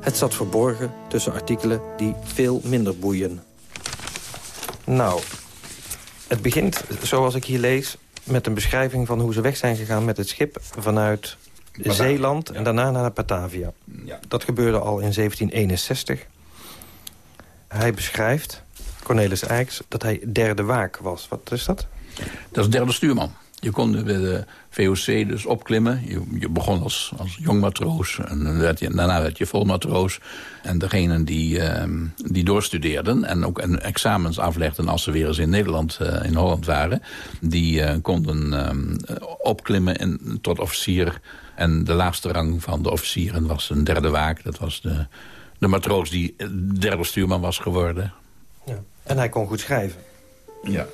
Het zat verborgen tussen artikelen die veel minder boeien. Nou, het begint, zoals ik hier lees, met een beschrijving van hoe ze weg zijn gegaan met het schip vanuit Batavia. Zeeland en daarna naar Batavia. Ja. Dat gebeurde al in 1761. Hij beschrijft, Cornelis Eycks, dat hij derde waak was. Wat is dat? Dat is derde stuurman. Je kon bij de VOC dus opklimmen. Je, begon als, als jong matroos. En werd je, daarna werd je vol matroos. En degenen die, uh, die doorstudeerden en ook een examens aflegden... als ze weer eens in Nederland, uh, in Holland waren... die uh, konden uh, opklimmen tot officier. En de laagste rang van de officieren was een derde waak. Dat was de, de matroos die derde stuurman was geworden. Ja. En hij kon goed schrijven. Ja.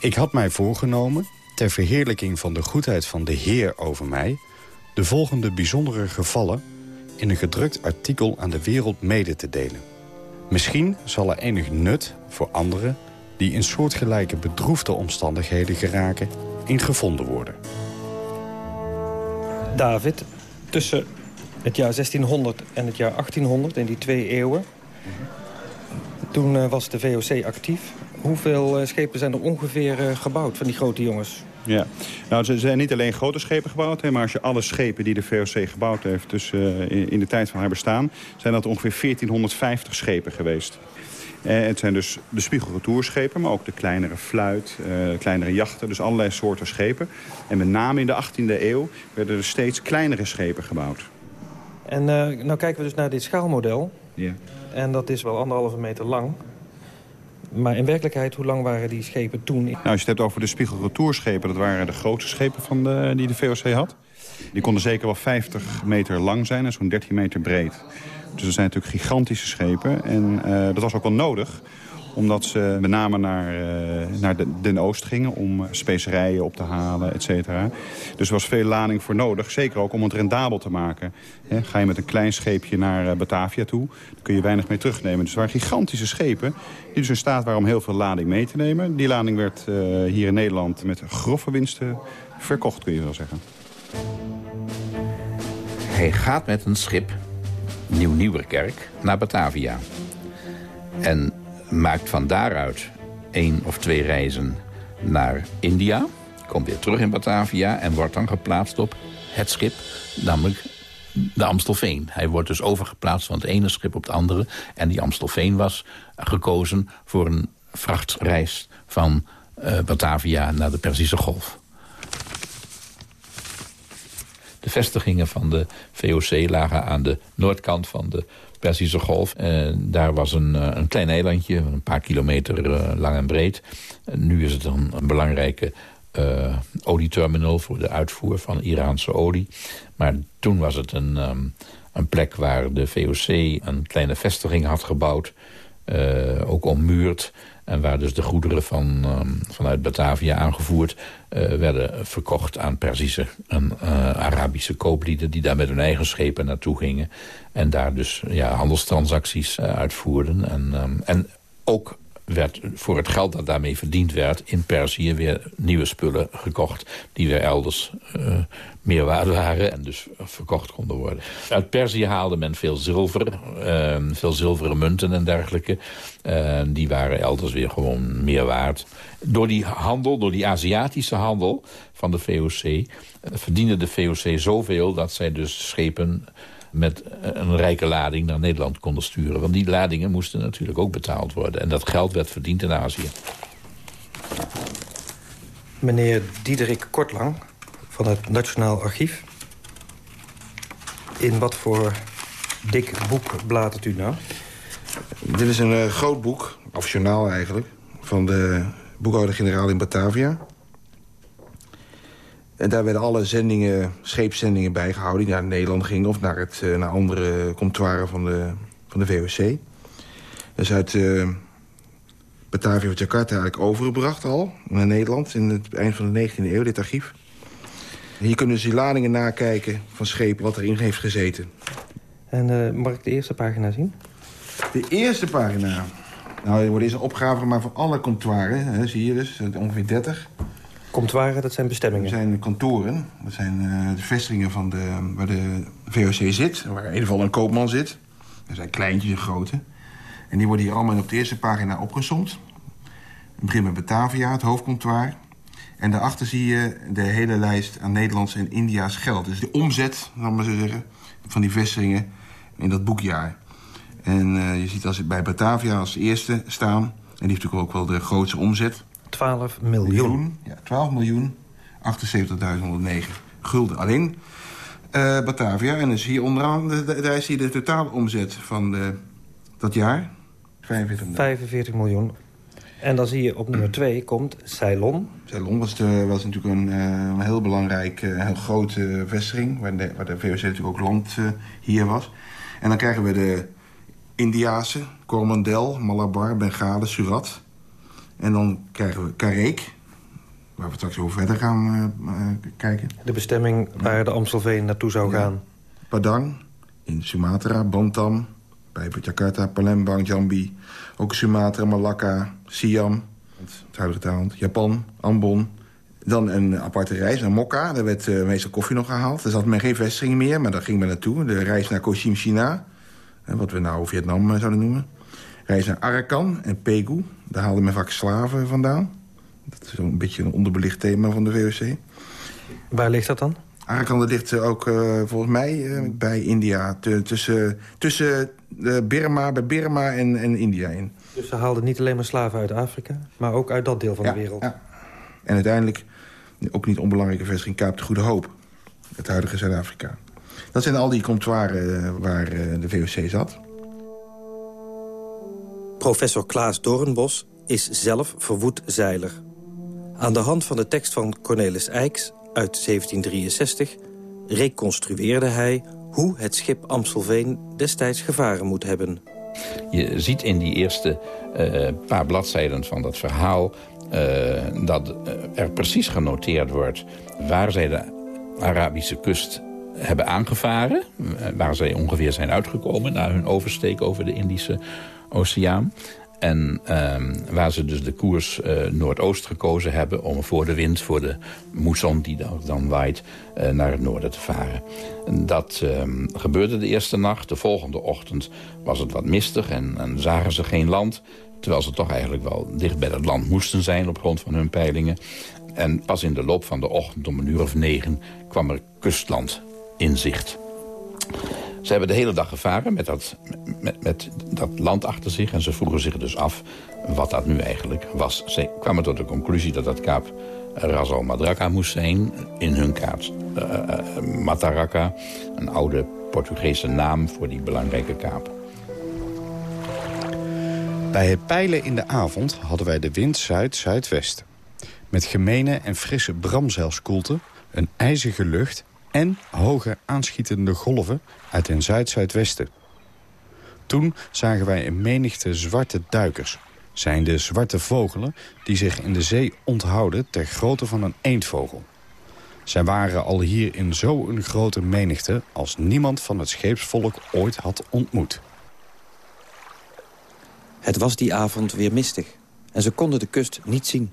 Ik had mij voorgenomen, ter verheerlijking van de goedheid van de Heer over mij... de volgende bijzondere gevallen in een gedrukt artikel aan de wereld mede te delen. Misschien zal er enig nut voor anderen... die in soortgelijke bedroefde omstandigheden geraken, in gevonden worden. David, tussen het jaar 1600 en het jaar 1800, in die twee eeuwen... toen uh, was de VOC actief. Hoeveel uh, schepen zijn er ongeveer uh, gebouwd van die grote jongens? Ja, nou, ze zijn niet alleen grote schepen gebouwd... Hè, maar als je alle schepen die de VOC gebouwd heeft... dus in, de tijd van haar bestaan... zijn dat ongeveer 1450 schepen geweest. Het zijn dus de spiegelretourschepen, maar ook de kleinere fluit, kleinere jachten. Dus allerlei soorten schepen. En met name in de 18e eeuw werden er steeds kleinere schepen gebouwd. En uh, nou kijken we dus naar dit schaalmodel. Ja. En dat is wel anderhalve meter lang. Maar in werkelijkheid, hoe lang waren die schepen toen? Nou, als je het hebt over de spiegelretourschepen... dat waren de grootste schepen van de, die de VOC had. Die konden zeker wel 50 meter lang zijn en zo'n 13 meter breed. Dus dat zijn natuurlijk gigantische schepen. En uh, dat was ook wel nodig omdat ze met name naar, uh, naar de, Den Oost gingen om specerijen op te halen, et cetera. Dus er was veel lading voor nodig, zeker ook om het rendabel te maken. Ga je met een klein scheepje naar uh, Batavia toe, dan kun je weinig mee terugnemen. Dus het waren gigantische schepen die dus in staat waren om heel veel lading mee te nemen. Die lading werd uh, hier in Nederland met grove winsten verkocht, kun je wel zeggen. Hij gaat met een schip, Nieuw-Nieuwerkerk, naar Batavia. En maakt van daaruit één of twee reizen naar India. Komt weer terug in Batavia en wordt dan geplaatst op het schip, namelijk de Amstelveen. Hij wordt dus overgeplaatst van het ene schip op het andere. En die Amstelveen was gekozen voor een vrachtreis van uh, Batavia naar de Perzische Golf. De vestigingen van de VOC lagen aan de noordkant van de Persische Golf. Uh, daar was een, een klein eilandje, een paar kilometer lang en breed. nu is het een, een belangrijke olieterminal voor de uitvoer van Iraanse olie. Maar toen was het een, um, een plek waar de VOC een kleine vestiging had gebouwd. Ook ommuurd. En waar dus de goederen van, um, vanuit Batavia aangevoerd... Uh, werden verkocht aan Perzische en uh, Arabische kooplieden... die daar met hun eigen schepen naartoe gingen. En daar dus ja, handelstransacties uitvoerden. En, um, en ook werd voor het geld dat daarmee verdiend werd... in Perzië weer nieuwe spullen gekocht... die weer elders uh, meer waard waren en dus verkocht konden worden. Uit Perzië haalde men veel zilver, uh, veel zilveren munten en dergelijke. Uh, die waren elders weer gewoon meer waard. Door die handel, door die Aziatische handel van de VOC... verdiende de VOC zoveel dat zij dus schepen met een rijke lading naar Nederland konden sturen. Want die ladingen moesten natuurlijk ook betaald worden. En dat geld werd verdiend in Azië. Meneer Diederik Kortlang van het Nationaal Archief. In wat voor dik boek bladert u nou? Dit is een uh, groot boek, of journaal eigenlijk... van de boekhouder-generaal in Batavia. En daar werden alle zendingen, scheepszendingen bijgehouden... die naar Nederland gingen of naar, het, uh, naar andere comptoiren van de, van de VOC. Dus uit uh, Batavia of Jakarta eigenlijk overgebracht al naar Nederland... in het eind van de 19e eeuw, dit archief. Hier kunnen ze die ladingen nakijken van schepen wat erin heeft gezeten. En uh, mag ik de eerste pagina zien? De eerste pagina? Nou, er wordt eerst een opgave gemaakt van alle comptoiren. Hè, zie je dus, ongeveer 30. Comptoiren, dat zijn bestemmingen? Dat zijn kantoren. Dat zijn uh, de vestigingen van de, waar de VOC zit. Waar in ieder geval een koopman zit. Er zijn kleintjes en grote. En die worden hier allemaal op de eerste pagina opgezomd. Het begint met Batavia, het hoofdcomptoir. En daarachter zie je de hele lijst aan Nederlands en India's geld. Dus de omzet, zal maar zo zeggen, van die vestigingen in dat boekjaar. En uh, je ziet als bij Batavia als eerste staan... en die heeft natuurlijk ook wel de grootste omzet. 12 miljoen. Ja, 12 miljoen 78.109 gulden. Alleen uh, Batavia. En dus hier onderaan, de, de, daar zie je de totale omzet van de, dat jaar. 45 miljoen. 45 miljoen. En dan zie je op nummer 2 komt Ceylon. Ceylon was, de, was natuurlijk een, een heel belangrijk, heel grote vestiging... waar de, waar de VOC natuurlijk ook land uh, hier was. En dan krijgen we de Indiase, Coromandel, Malabar, Bengalen, Surat. En dan krijgen we Kareek, waar we straks over verder gaan kijken. De bestemming waar de Amstelveen naartoe zou ja. gaan. Padang, in Sumatra, Bantam, bij Jakarta, Palembang, Jambi... ook Sumatra, Malacca, Siam, het Thailand, Japan, Ambon. Dan een aparte reis naar Mokka. Daar werd uh, meestal koffie nog gehaald. Er zat men geen vestiging meer, maar daar ging men naartoe. De reis naar Koshim, China. Wat we nou Vietnam zouden noemen. Reis naar Arakan en Pegu. Daar haalde men vaak slaven vandaan. Dat is een beetje een onderbelicht thema van de VOC. Waar ligt dat dan? Arakan ligt ook uh, volgens mij uh, bij India. tussen tussen Burma, bij Burma en, en India in. Dus ze haalden niet alleen maar slaven uit Afrika, maar ook uit dat deel van ja, de wereld. Ja. En uiteindelijk, ook niet onbelangrijke vestiging, Kaap de Goede Hoop. Het huidige Zuid-Afrika. Dat zijn al die comptoiren waar de VOC zat. Professor Klaas Doornbos is zelf verwoed zeiler. Aan de hand van de tekst van Cornelis Eycks uit 1763... reconstrueerde hij hoe het schip Amstelveen destijds gevaren moet hebben. Je ziet in die eerste uh, paar bladzijden van dat verhaal... Uh, dat er precies genoteerd wordt waar zij de Arabische kust hebben aangevaren. Waar zij ongeveer zijn uitgekomen na hun oversteek over de Indische Oceaan. En um, waar ze dus de koers uh, noordoost gekozen hebben... om voor de wind, voor de moesson die dan, dan waait, uh, naar het noorden te varen. En dat um, gebeurde de eerste nacht. De volgende ochtend was het wat mistig en, en zagen ze geen land... terwijl ze toch eigenlijk wel dicht bij het land moesten zijn... op grond van hun peilingen. En pas in de loop van de ochtend om een uur of negen... kwam er kustland in zicht. Ze hebben de hele dag gevaren met dat, met, met dat land achter zich. En ze vroegen zich dus af wat dat nu eigenlijk was. Ze kwamen tot de conclusie dat dat kaap Ras al Madraka moest zijn, in hun kaart uh, Mataraka. Een oude Portugese naam voor die belangrijke kaap. Bij het peilen in de avond hadden wij de wind zuid-zuidwest. Met gemene en frisse bramzeilskoelte, een ijzige lucht... en hoge aanschietende golven uit een zuid-zuidwesten. Toen zagen wij een menigte zwarte duikers. Zijn de zwarte vogelen die zich in de zee onthouden ter grootte van een eendvogel. Zij waren al hier in zo'n grote menigte als niemand van het scheepsvolk ooit had ontmoet. Het was die avond weer mistig en ze konden de kust niet zien.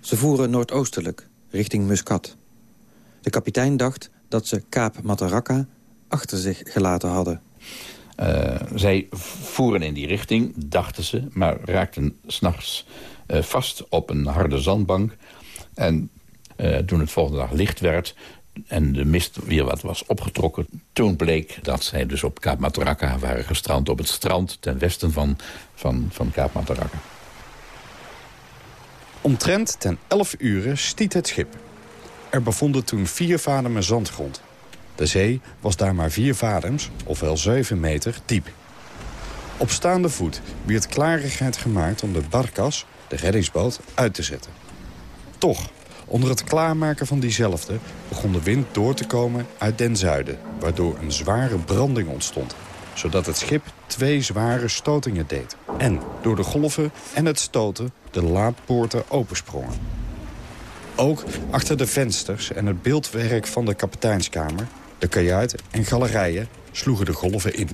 Ze voeren noordoostelijk, richting Muscat. De kapitein dacht dat ze Kaap Mataraka achter zich gelaten hadden. Uh, zij voeren in die richting, dachten ze, maar raakten s'nachts uh, vast op een harde zandbank. En uh, toen het volgende dag licht werd en de mist weer wat was opgetrokken... toen bleek dat zij dus op Kaap Mataraka waren gestrand... op het strand ten westen van, van, van Kaap Mataraka. Omtrent ten 11 uur stiet het schip. Er bevonden toen vier vademen zandgrond. De zee was daar maar vier vadems, ofwel 7 meter, diep. Op staande voet werd klarigheid gemaakt om de barkas, de reddingsboot, uit te zetten. Toch, onder het klaarmaken van diezelfde begon de wind door te komen uit den zuiden... waardoor een zware branding ontstond, zodat het schip twee zware stotingen deed. En door de golven en het stoten de laadpoorten opensprongen. Ook achter de vensters en het beeldwerk van de kapiteinskamer... de kajuit en galerijen sloegen de golven in.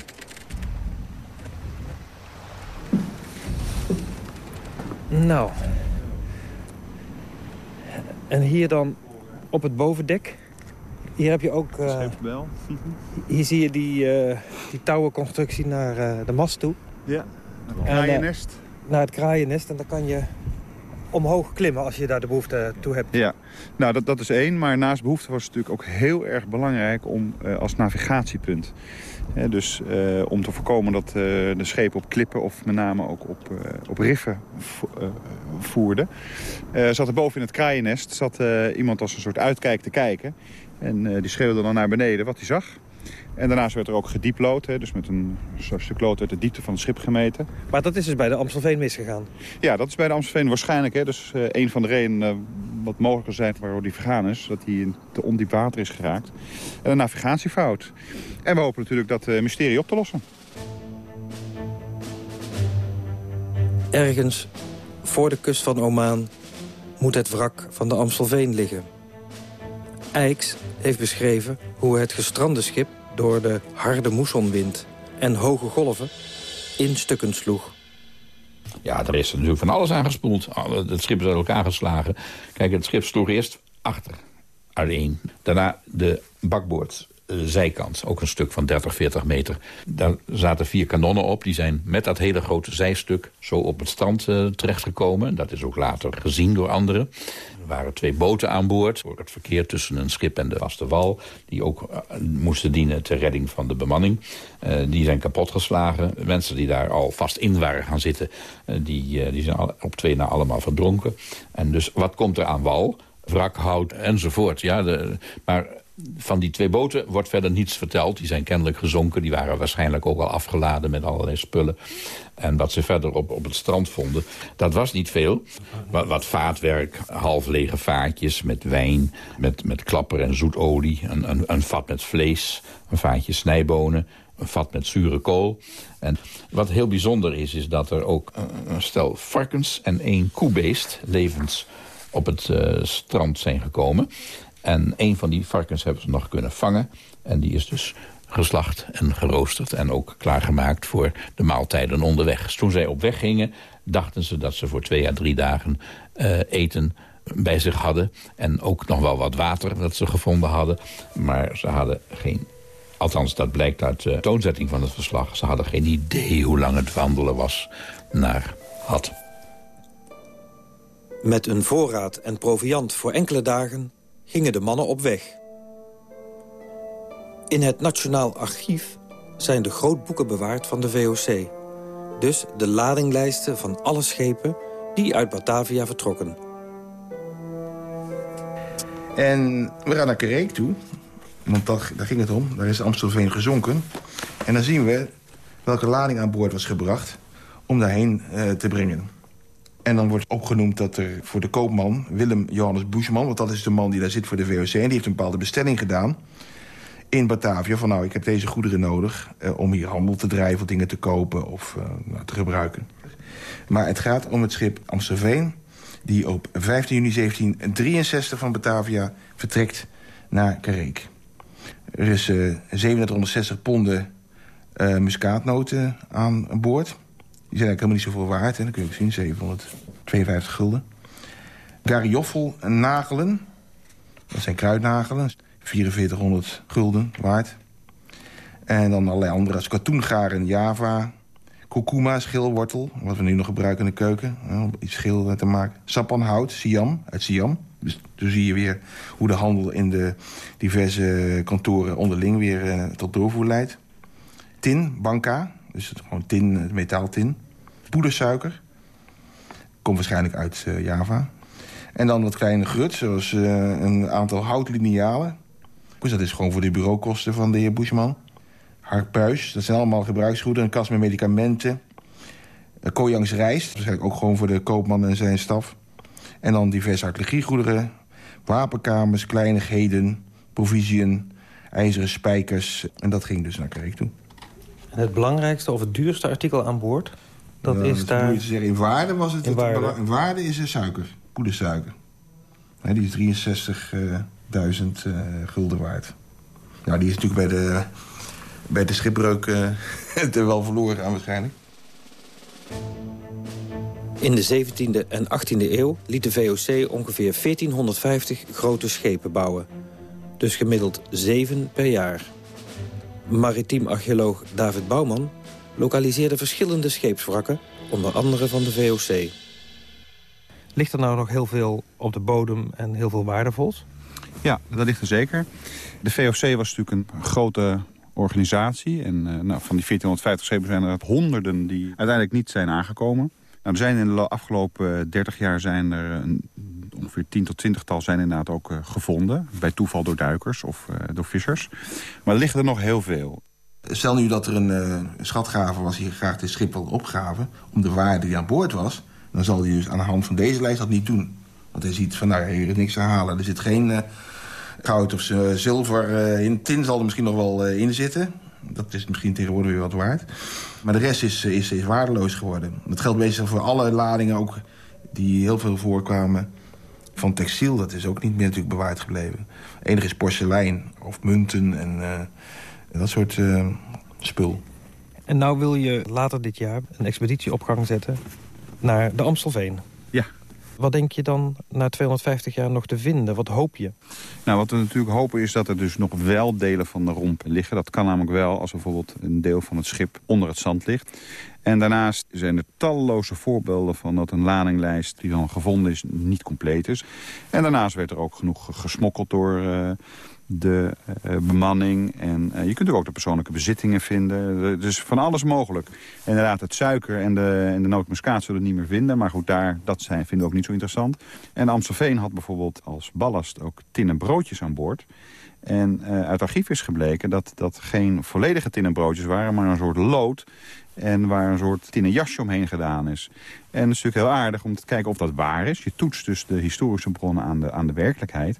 Nou. En hier dan op het bovendek. Hier heb je ook... Uh, hier zie je die, uh, die touwenconstructie naar uh, de mast toe. Ja, naar het kraaiennest. En, naar het kraaiennest. En dan kan je omhoog klimmen als je daar de behoefte toe hebt. Ja, nou dat, dat is één. Maar naast behoefte was het natuurlijk ook heel erg belangrijk om als navigatiepunt dus uh, om te voorkomen dat uh, de schepen op klippen of met name ook op, op riffen voerden. zat er boven in het kraaiennest zat, iemand als een soort uitkijk te kijken. En die schreeuwde dan naar beneden wat hij zag. En daarnaast werd er ook gedieplood, hè, dus met een stuk lood werd de diepte van het schip gemeten. Maar dat is dus bij de Amstelveen misgegaan? Ja, dat is bij de Amstelveen waarschijnlijk. Hè, dus uh, een van de redenen uh, wat mogelijk zijn waardoor die vergaan is... dat hij in te ondiep water is geraakt. En een navigatiefout. En we hopen natuurlijk dat uh, mysterie op te lossen. Ergens voor de kust van Oman moet het wrak van de Amstelveen liggen. Eiks heeft beschreven hoe het gestrande schip door de harde moessonwind en hoge golven in stukken sloeg. Ja, er is natuurlijk van alles aangespoeld. Het schip is uit elkaar geslagen. Kijk, het schip sloeg eerst achter, alleen. Daarna de bakboord zijkant, ook een stuk van 30, 40 meter. Daar zaten vier kanonnen op. Die zijn met dat hele grote zijstuk zo op het strand uh, terechtgekomen. Dat is ook later gezien door anderen. Waren twee boten aan boord voor het verkeer tussen een schip en de vaste wal. Die ook uh, moesten dienen ter redding van de bemanning. Uh, die zijn kapotgeslagen. Mensen die daar al vast in waren gaan zitten, die, die zijn op twee na allemaal verdronken. En dus wat komt er aan wal? Wrakhout enzovoort. Ja, de, maar van die twee boten wordt verder niets verteld. Die zijn kennelijk gezonken. Die waren waarschijnlijk ook al afgeladen met allerlei spullen. En wat ze verder op, op het strand vonden, dat was niet veel. Wat, wat vaatwerk, half lege vaatjes met wijn, met, met klapper en zoetolie. Een, een, een vat met vlees, een vaatje snijbonen, een vat met zure kool. En wat heel bijzonder is, is dat er ook een stel varkens en één koebeest levens op het uh, strand zijn gekomen. En een van die varkens hebben ze nog kunnen vangen. En die is dus geslacht en geroosterd en ook klaargemaakt voor de maaltijden onderweg. Dus toen zij op weg gingen, dachten ze dat ze voor twee à drie dagen uh, eten bij zich hadden. En ook nog wel wat water dat ze gevonden hadden. Maar ze hadden geen... Althans, dat blijkt uit de toonzetting van het verslag. Ze hadden geen idee hoe lang het wandelen was naar Had. Met een voorraad en proviand voor enkele dagen gingen de mannen op weg. In het Nationaal Archief zijn de grootboeken bewaard van de VOC. Dus de ladinglijsten van alle schepen die uit Batavia vertrokken. En we gaan naar Kereek toe. Want daar, ging het om. Daar is Amstelveen gezonken. En dan zien we welke lading aan boord was gebracht... om daarheen uh, te brengen. En dan wordt opgenoemd dat er voor de koopman... Willem Johannes Buschman, want dat is de man die daar zit voor de VOC... en die heeft een bepaalde bestelling gedaan in Batavia... van nou, ik heb deze goederen nodig uh, om hier handel te drijven... dingen te kopen of uh, nou, te gebruiken. Maar het gaat om het schip Amstelveen... die op 15 juni 1763 van Batavia vertrekt naar Careek. Er is uh, 3760 ponden uh, muskaatnoten aan boord. Die zijn eigenlijk helemaal niet zoveel waard. Hè? Dat kun je ook zien, 752 gulden. Garioffel nagelen. Dat zijn kruidnagelen. 4400 gulden waard. En dan allerlei andere als katoengaren Java. Kurkuma, schilwortel, wat we nu nog gebruiken in de keuken. Om iets schil te maken. Sapanhout, Siam, uit Siam. Dus toen zie je weer hoe de handel in de diverse kantoren onderling weer uh, tot doorvoer leidt. Tin, banka, dus gewoon tin, metaaltin. Poedersuiker, komt waarschijnlijk uit uh, Java. En dan wat kleine grut, zoals uh, een aantal houtlinealen. Dus dat is gewoon voor de bureaukosten van de heer Bushman. Harpuis, dat zijn allemaal gebruiksgoederen. Een kast met medicamenten. Kojangs rijst, waarschijnlijk ook gewoon voor de koopman en zijn staf. En dan diverse artilleriegoederen, wapenkamers, kleinigheden, provisiën, ijzeren spijkers. En dat ging dus naar Kreek toe. En het belangrijkste of het duurste artikel aan boord? Dat ja, is dat daar... Moet je zeggen. In waarde was het... In het waarde. belang- in waarde is er suiker, poedersuiker. Hè, die is 63.000 uh, gulden waard. Nou, die is natuurlijk bij de, bij de schipbreuk uh, er wel verloren aan waarschijnlijk. In de 17e en 18e eeuw liet de VOC ongeveer 1450 grote schepen bouwen. Dus gemiddeld zeven per jaar. Maritiem archeoloog David Bouwman lokaliseerde verschillende scheepswrakken... onder andere van de VOC. Ligt er nou nog heel veel op de bodem en heel veel waardevols? Ja, dat ligt er zeker. De VOC was natuurlijk een grote organisatie. En uh, nou, van die 1450 schepen zijn er honderden die uiteindelijk niet zijn aangekomen. Nou, er zijn in de afgelopen 30 jaar zijn er een, ongeveer 10 tot 20 tal zijn inderdaad ook uh, gevonden. Bij toeval door duikers of uh, door vissers. Maar er liggen er nog heel veel. Stel nu dat er een uh, schatgave was die graag de schip wil opgraven... om de waarde die aan boord was... dan zal hij dus aan de hand van deze lijst dat niet doen. Want hij ziet van, nou, hier is niks te halen. Er zit geen goud of zilver in. Tin zal er misschien nog wel in zitten. Dat is misschien tegenwoordig weer wat waard. Maar de rest is, is, is waardeloos geworden. Dat geldt meestal voor alle ladingen ook die heel veel voorkwamen van textiel. Dat is ook niet meer natuurlijk bewaard gebleven. Enig is porselein of munten en, uh, en dat soort uh, spul. En nou wil je later dit jaar een expeditie op gang zetten naar de Amstelveen. Ja. Wat denk je dan na 250 jaar nog te vinden? Wat hoop je? Nou, wat we natuurlijk hopen is dat er dus nog wel delen van de romp liggen. Dat kan namelijk wel als bijvoorbeeld een deel van het schip onder het zand ligt. En daarnaast zijn er talloze voorbeelden van dat een ladinglijst die dan gevonden is niet compleet is. En daarnaast werd er ook genoeg gesmokkeld door uh, de uh, bemanning. En uh, je kunt ook de persoonlijke bezittingen vinden. Dus van alles mogelijk. Inderdaad, het suiker en de, en de nootmuskaat zullen het niet meer vinden. Maar goed, daar, dat zijn, vinden we ook niet zo interessant. En Amstelveen had bijvoorbeeld als ballast ook tinnen broodjes aan boord. En uit archief is gebleken dat dat geen volledige tinnen broodjes waren... maar een soort lood en waar een soort tinnen jasje omheen gedaan is. En het is natuurlijk heel aardig om te kijken of dat waar is. Je toetst dus de historische bronnen aan de, aan de werkelijkheid.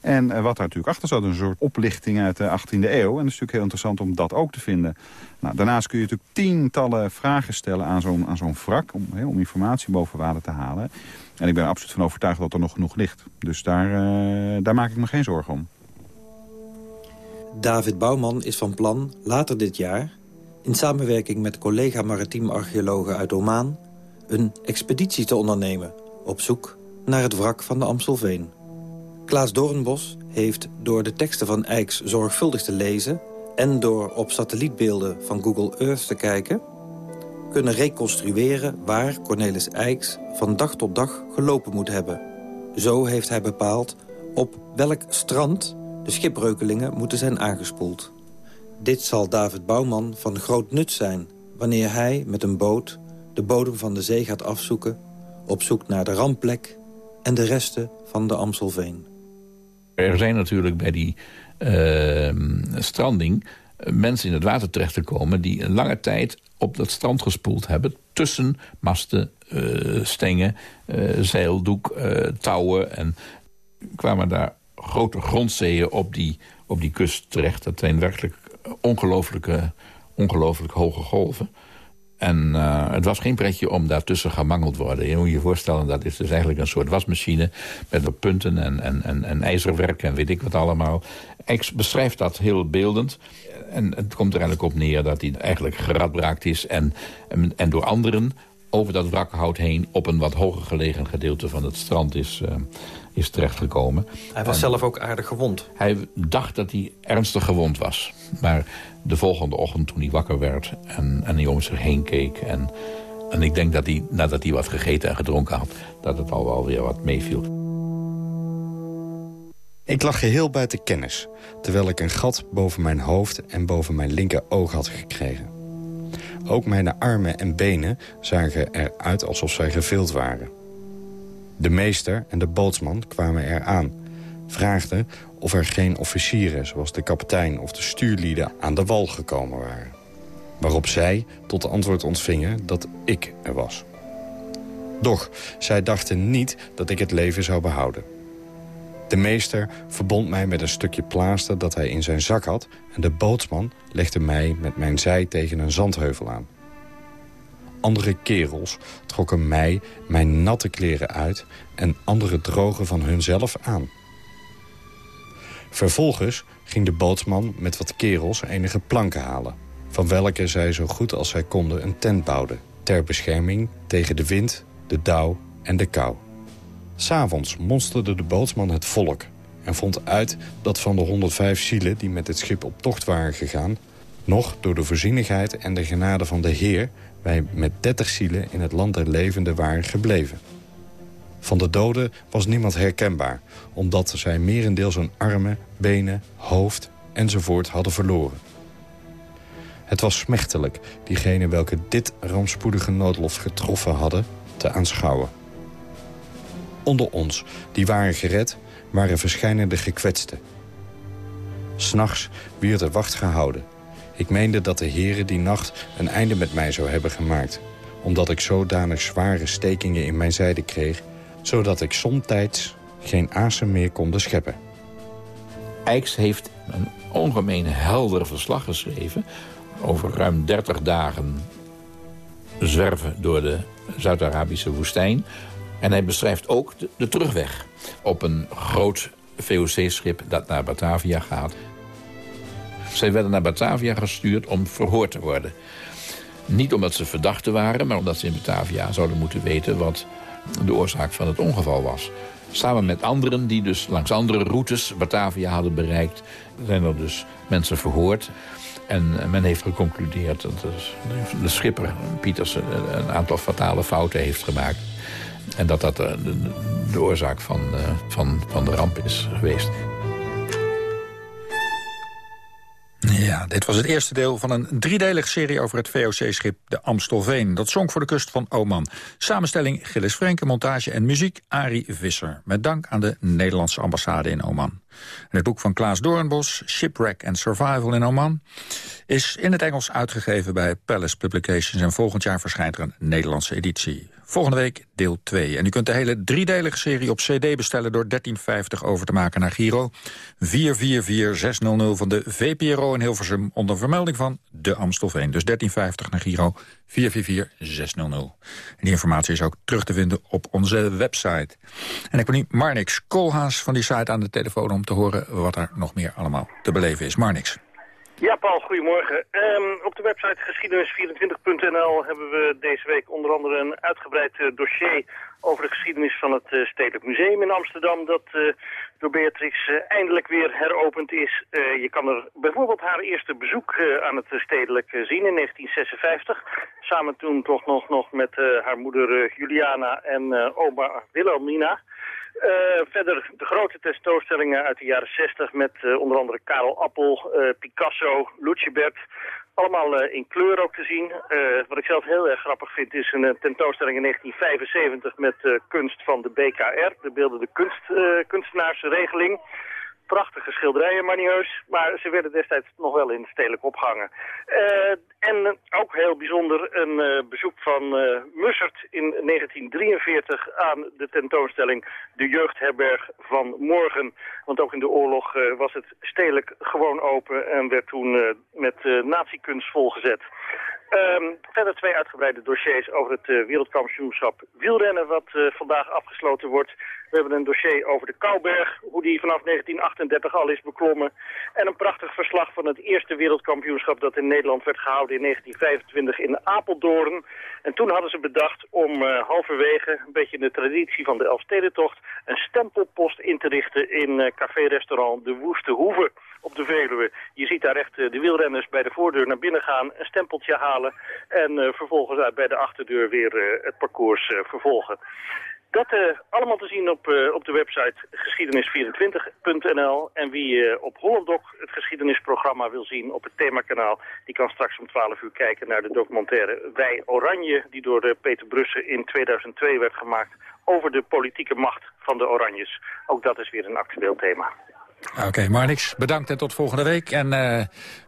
En uh, wat daar natuurlijk achter zat, een soort oplichting uit de 18e eeuw. En het is natuurlijk heel interessant om dat ook te vinden. Nou, daarnaast kun je natuurlijk tientallen vragen stellen aan zo'n zo'n wrak... Om, om informatie boven water te halen. En ik ben er absoluut van overtuigd dat er nog genoeg ligt. Dus daar, uh, daar maak ik me geen zorgen om. David Bouwman is van plan later dit jaar... in samenwerking met collega maritiem archeologen uit Omaan... een expeditie te ondernemen op zoek naar het wrak van de Amstelveen. Klaas Doornbos heeft door de teksten van Eycks zorgvuldig te lezen... en door op satellietbeelden van Google Earth te kijken... kunnen reconstrueren waar Cornelis Eycks van dag tot dag gelopen moet hebben. Zo heeft hij bepaald op welk strand de schipbreukelingen moeten zijn aangespoeld. Dit zal David Bouwman van groot nut zijn... wanneer hij met een boot de bodem van de zee gaat afzoeken... op zoek naar de rampplek en de resten van de Amstelveen. Er zijn natuurlijk bij die ehm, stranding mensen in het water terecht te komen... die een lange tijd op dat strand gespoeld hebben... tussen masten, uh, stengen, uh, zeildoek, touwen... en kwamen daar grote grondzeeën op die, op die kust terecht. Dat zijn werkelijk ongelooflijke, ongelooflijk hoge golven. En uh, het was geen pretje om daartussen gemangeld te worden. Je moet je voorstellen, dat is dus eigenlijk een soort wasmachine... met wat punten en, en, en, en ijzerwerk en weet ik wat allemaal. X beschrijft dat heel beeldend. En het komt er eigenlijk op neer dat hij eigenlijk geradbraakt is... en, en, en door anderen over dat wrakhout heen... op een wat hoger gelegen gedeelte van het strand is, uh, is terechtgekomen. Hij was en zelf ook aardig gewond. Hij dacht dat hij ernstig gewond was. Maar de volgende ochtend toen hij wakker werd en, en hij om heen keek... En, en ik denk dat hij, nadat hij wat gegeten en gedronken had... dat het al wel weer wat meeviel. Ik lag geheel buiten kennis, terwijl ik een gat boven mijn hoofd en boven mijn linker oog had gekregen. Ook mijn armen en benen zagen eruit alsof zij gevild waren. De meester en de bootsman kwamen eraan, vraagden of er geen officieren... zoals de kapitein of de stuurlieden aan de wal gekomen waren. Waarop zij tot antwoord ontvingen dat ik er was. Doch zij dachten niet dat ik het leven zou behouden. De meester verbond mij met een stukje plaaster dat hij in zijn zak had... en de bootsman legde mij met mijn zij tegen een zandheuvel aan. Andere kerels trokken mij mijn natte kleren uit... en andere drogen van hunzelf aan. Vervolgens ging de bootsman met wat kerels enige planken halen... van welke zij zo goed als zij konden een tent bouwden... ter bescherming tegen de wind, de dauw en de kou. S'avonds monsterde de bootsman het volk en vond uit dat van de 105 zielen die met het schip op tocht waren gegaan... nog door de voorzienigheid en de genade van de Heer... wij met 30 zielen in het land der levenden waren gebleven. Van de doden was niemand herkenbaar... omdat zij merendeels hun armen, benen, hoofd enzovoort hadden verloren. Het was smechtelijk diegenen welke dit rampspoedige noodlot getroffen hadden te aanschouwen. Onder ons, die waren gered, waren verschijnende gekwetsten. S'nachts werd er wacht gehouden. Ik meende dat de heren die nacht een einde met mij zou hebben gemaakt... omdat ik zodanig zware stekingen in mijn zijde kreeg... zodat ik somtijds geen asem meer kon scheppen. Eiks heeft een ongemeen helder verslag geschreven... over ruim 30 dagen zwerven door de Zuid-Arabische woestijn... En hij beschrijft ook de, de terugweg op een groot VOC-schip dat naar Batavia gaat. Zij werden naar Batavia gestuurd om verhoord te worden. Niet omdat ze verdachten waren, maar omdat ze in Batavia zouden moeten weten... wat de oorzaak van het ongeval was. Samen met anderen die dus langs andere routes Batavia hadden bereikt... zijn er dus mensen verhoord. En men heeft geconcludeerd dat de schipper, Pieters, een aantal fatale fouten heeft gemaakt. En dat dat de, de oorzaak van, uh, van, van de ramp is geweest. Ja, dit was het eerste deel van een driedelige serie over het VOC-schip de Amstelveen. Dat zonk voor de kust van Oman. Samenstelling Gilles Frenke, montage en muziek Arie Visser. Met dank aan de Nederlandse ambassade in Oman. Het boek van Klaas Doornbos, Shipwreck and Survival in Oman... is in het Engels uitgegeven bij Palace Publications... en volgend jaar verschijnt er een Nederlandse editie. Volgende week deel 2. En u kunt de hele driedelige serie op cd bestellen... door 13,50 over te maken naar Giro 444600 van de VPRO in Hilversum... onder vermelding van de Amstelveen. Dus 13,50 naar Giro 444600. En die informatie is ook terug te vinden op onze website. En ik ben nu Marnix Koolhaas van die site aan de telefoon... om te horen wat er nog meer allemaal te beleven is. Marnix. Ja, Paul, goedemorgen. Um, op de website geschiedenis24.nl hebben we deze week onder andere een uitgebreid uh, dossier over de geschiedenis van het uh, Stedelijk Museum in Amsterdam, dat uh, door Beatrix eindelijk weer heropend is. je kan er bijvoorbeeld haar eerste bezoek aan het Stedelijk zien in 1956. Samen toen toch nog, nog met haar moeder Juliana en oma Wilhelmina. Verder de grote tentoonstellingen uit de jaren 60 met onder andere Karel Appel, Picasso, Lucebert. Allemaal in kleur ook te zien. wat ik zelf heel erg grappig vind is een tentoonstelling in 1975 met kunst van de BKR, de beeldende kunst, kunstenaarsregeling. Prachtige schilderijen, manieus, maar ze werden destijds nog wel in stedelijk opgehangen. en ook heel bijzonder een bezoek van Mussert in 1943 aan de tentoonstelling De Jeugdherberg van Morgen. Want ook in de oorlog was het stedelijk gewoon open en werd toen met nazi-kunst volgezet. Verder twee uitgebreide dossiers over het uh, wereldkampioenschap wielrennen wat uh, vandaag afgesloten wordt. We hebben een dossier over de Kouberg, hoe die vanaf 1938 al is beklommen. En een prachtig verslag van het eerste wereldkampioenschap dat in Nederland werd gehouden in 1925 in Apeldoorn. En toen hadden ze bedacht om uh, halverwege, een beetje in de traditie van de Elfstedentocht, een stempelpost in te richten in café-restaurant De Woeste Hoeve op de Veluwe. Je ziet daar echt de wielrenners bij de voordeur naar binnen gaan, een stempeltje halen en vervolgens uit bij de achterdeur weer het parcours vervolgen. Dat allemaal te zien op, op de website geschiedenis24.nl. En wie op Hollandok het geschiedenisprogramma wil zien op het themakanaal... die kan straks om 12 uur kijken naar de documentaire Wij Oranje... die door Peter Brussen in 2002 werd gemaakt over de politieke macht van de Oranjes. Ook dat is weer een actueel thema. Oké, okay, Marnix, bedankt en tot volgende week. En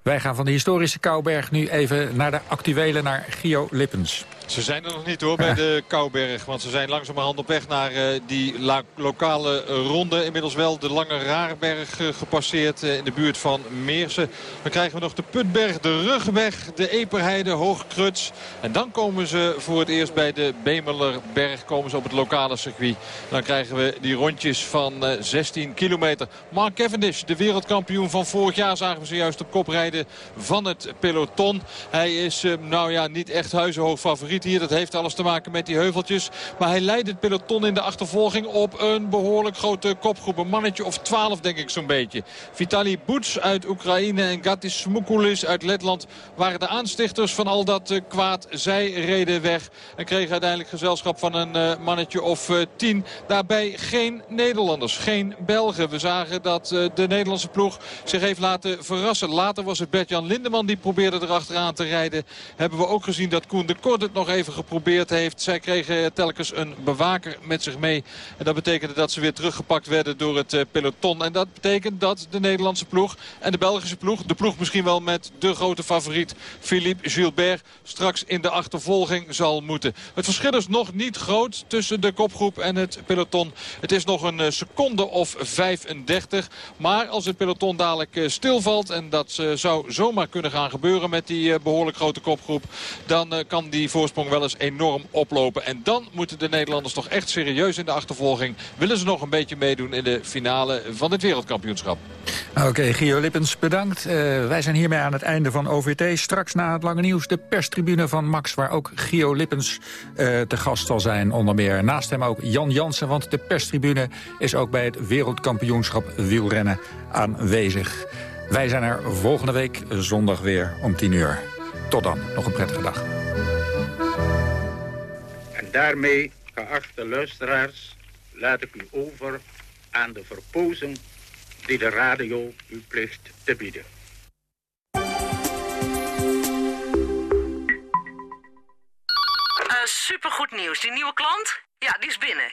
wij gaan van de historische Kouberg nu even naar de actuele, naar Gio Lippens. Ze zijn er nog niet hoor bij de Kouberg. Want ze zijn langzamerhand op weg naar uh, die lokale ronde. Inmiddels wel de Lange Raarberg uh, gepasseerd in de buurt van Meersen. Dan krijgen we nog de Putberg, de Rugweg, de Eperheide, Hoogkruts. En dan komen ze voor het eerst bij de Bemelerberg. Komen ze op het lokale circuit. Dan krijgen we die rondjes van 16 kilometer. Mark Cavendish, de wereldkampioen van vorig jaar, zagen we zojuist op kop rijden van het peloton. Hij is nou ja niet echt huizenhoog favoriet hier. Dat heeft alles te maken met die heuveltjes. Maar hij leidt het peloton in de achtervolging op een behoorlijk grote kopgroep. Een mannetje of twaalf denk ik zo'n beetje. Vitali Buts uit Oekraïne en Gatis Smukulis uit Letland waren de aanstichters van al dat uh, kwaad. Zij reden weg en kregen uiteindelijk gezelschap van een uh, mannetje of tien. Daarbij geen Nederlanders, geen Belgen. We zagen dat de Nederlandse ploeg zich heeft laten verrassen. Later was het Bert-Jan Lindeman die probeerde erachteraan te rijden. Hebben we ook gezien dat Koen de Kort het nog even geprobeerd heeft. Zij kregen telkens een bewaker met zich mee. En dat betekende dat ze weer teruggepakt werden door het eh, peloton. En dat betekent dat de Nederlandse ploeg en de Belgische ploeg... de ploeg misschien wel met de grote favoriet Philippe Gilbert... straks in de achtervolging zal moeten. Het verschil is nog niet groot tussen de kopgroep en het peloton. Het is nog een eh, seconde of 35. Maar als het peloton dadelijk eh, stilvalt... en dat zou zomaar kunnen gaan gebeuren met die behoorlijk grote kopgroep... dan kan die voorsprong wel eens enorm oplopen. En dan moeten de Nederlanders toch echt serieus in de achtervolging. Willen ze nog een beetje meedoen in de finale van het wereldkampioenschap. Oké, okay, Gio Lippens, bedankt. Wij zijn hiermee aan het einde van OVT. Straks na het lange nieuws de perstribune van Max... waar ook Gio Lippens te gast zal zijn, onder meer. Naast hem ook Jan Jansen, want de perstribune... is ook bij het wereldkampioenschap wielrennen aanwezig. Wij zijn er volgende week zondag weer om 10 uur. Tot dan, nog een prettige dag daarmee, geachte luisteraars, laat ik u over aan de verpozen die de radio u plicht te bieden. Uh, supergoed nieuws. Die nieuwe klant? Ja, die is binnen.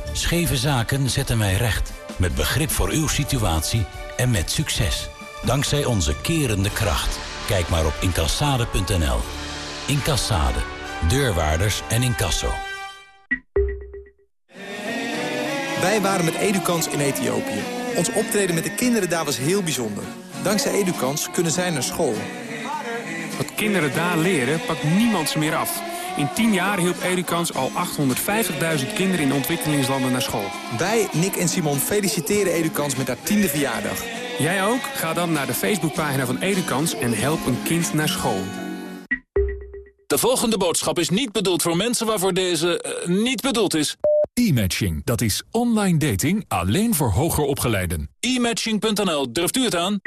Scheve zaken zetten wij recht. Met begrip voor uw situatie en met succes. Dankzij onze kerende kracht. Kijk maar op incassade.nl. Incassade. Deurwaarders en incasso. Wij waren met Edukans in Ethiopië. Ons optreden met de kinderen daar was heel bijzonder. Dankzij Edukans kunnen zij naar school. Wat kinderen daar leren, pakt niemand ze meer af. In 10 jaar hielp Edukans al 850.000 kinderen in ontwikkelingslanden naar school. Wij, Nick en Simon, feliciteren Edukans met haar tiende verjaardag. Jij ook? Ga dan naar de Facebookpagina van Edukans en help een kind naar school. De volgende boodschap is niet bedoeld voor mensen waarvoor deze uh, niet bedoeld is. E-matching, dat is online dating alleen voor hoger opgeleiden. E-matching.nl, durft u het aan?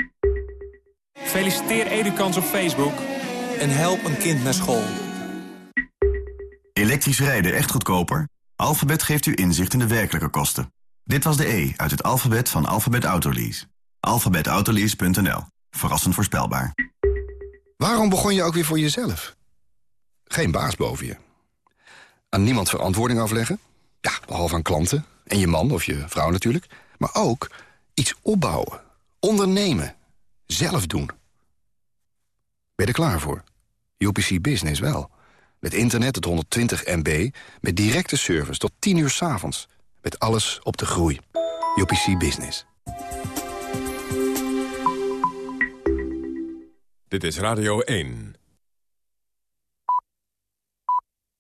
Feliciteer Edukans op Facebook. En help een kind naar school. Elektrisch rijden echt goedkoper? Alphabet geeft u inzicht in de werkelijke kosten. Dit was de E uit het alfabet van Alphabet Autolease. alphabetautolease.nl. Verrassend voorspelbaar. Waarom begon je ook weer voor jezelf? Geen baas boven je. Aan niemand verantwoording afleggen? Ja, behalve aan klanten. En je man of je vrouw natuurlijk. Maar ook iets opbouwen. Ondernemen. Zelf doen. Ben je er klaar voor? UPC Business wel. Met internet tot 120 MB. Met directe service tot 10 uur 's avonds. Met alles op de groei. UPC Business. Dit is Radio 1.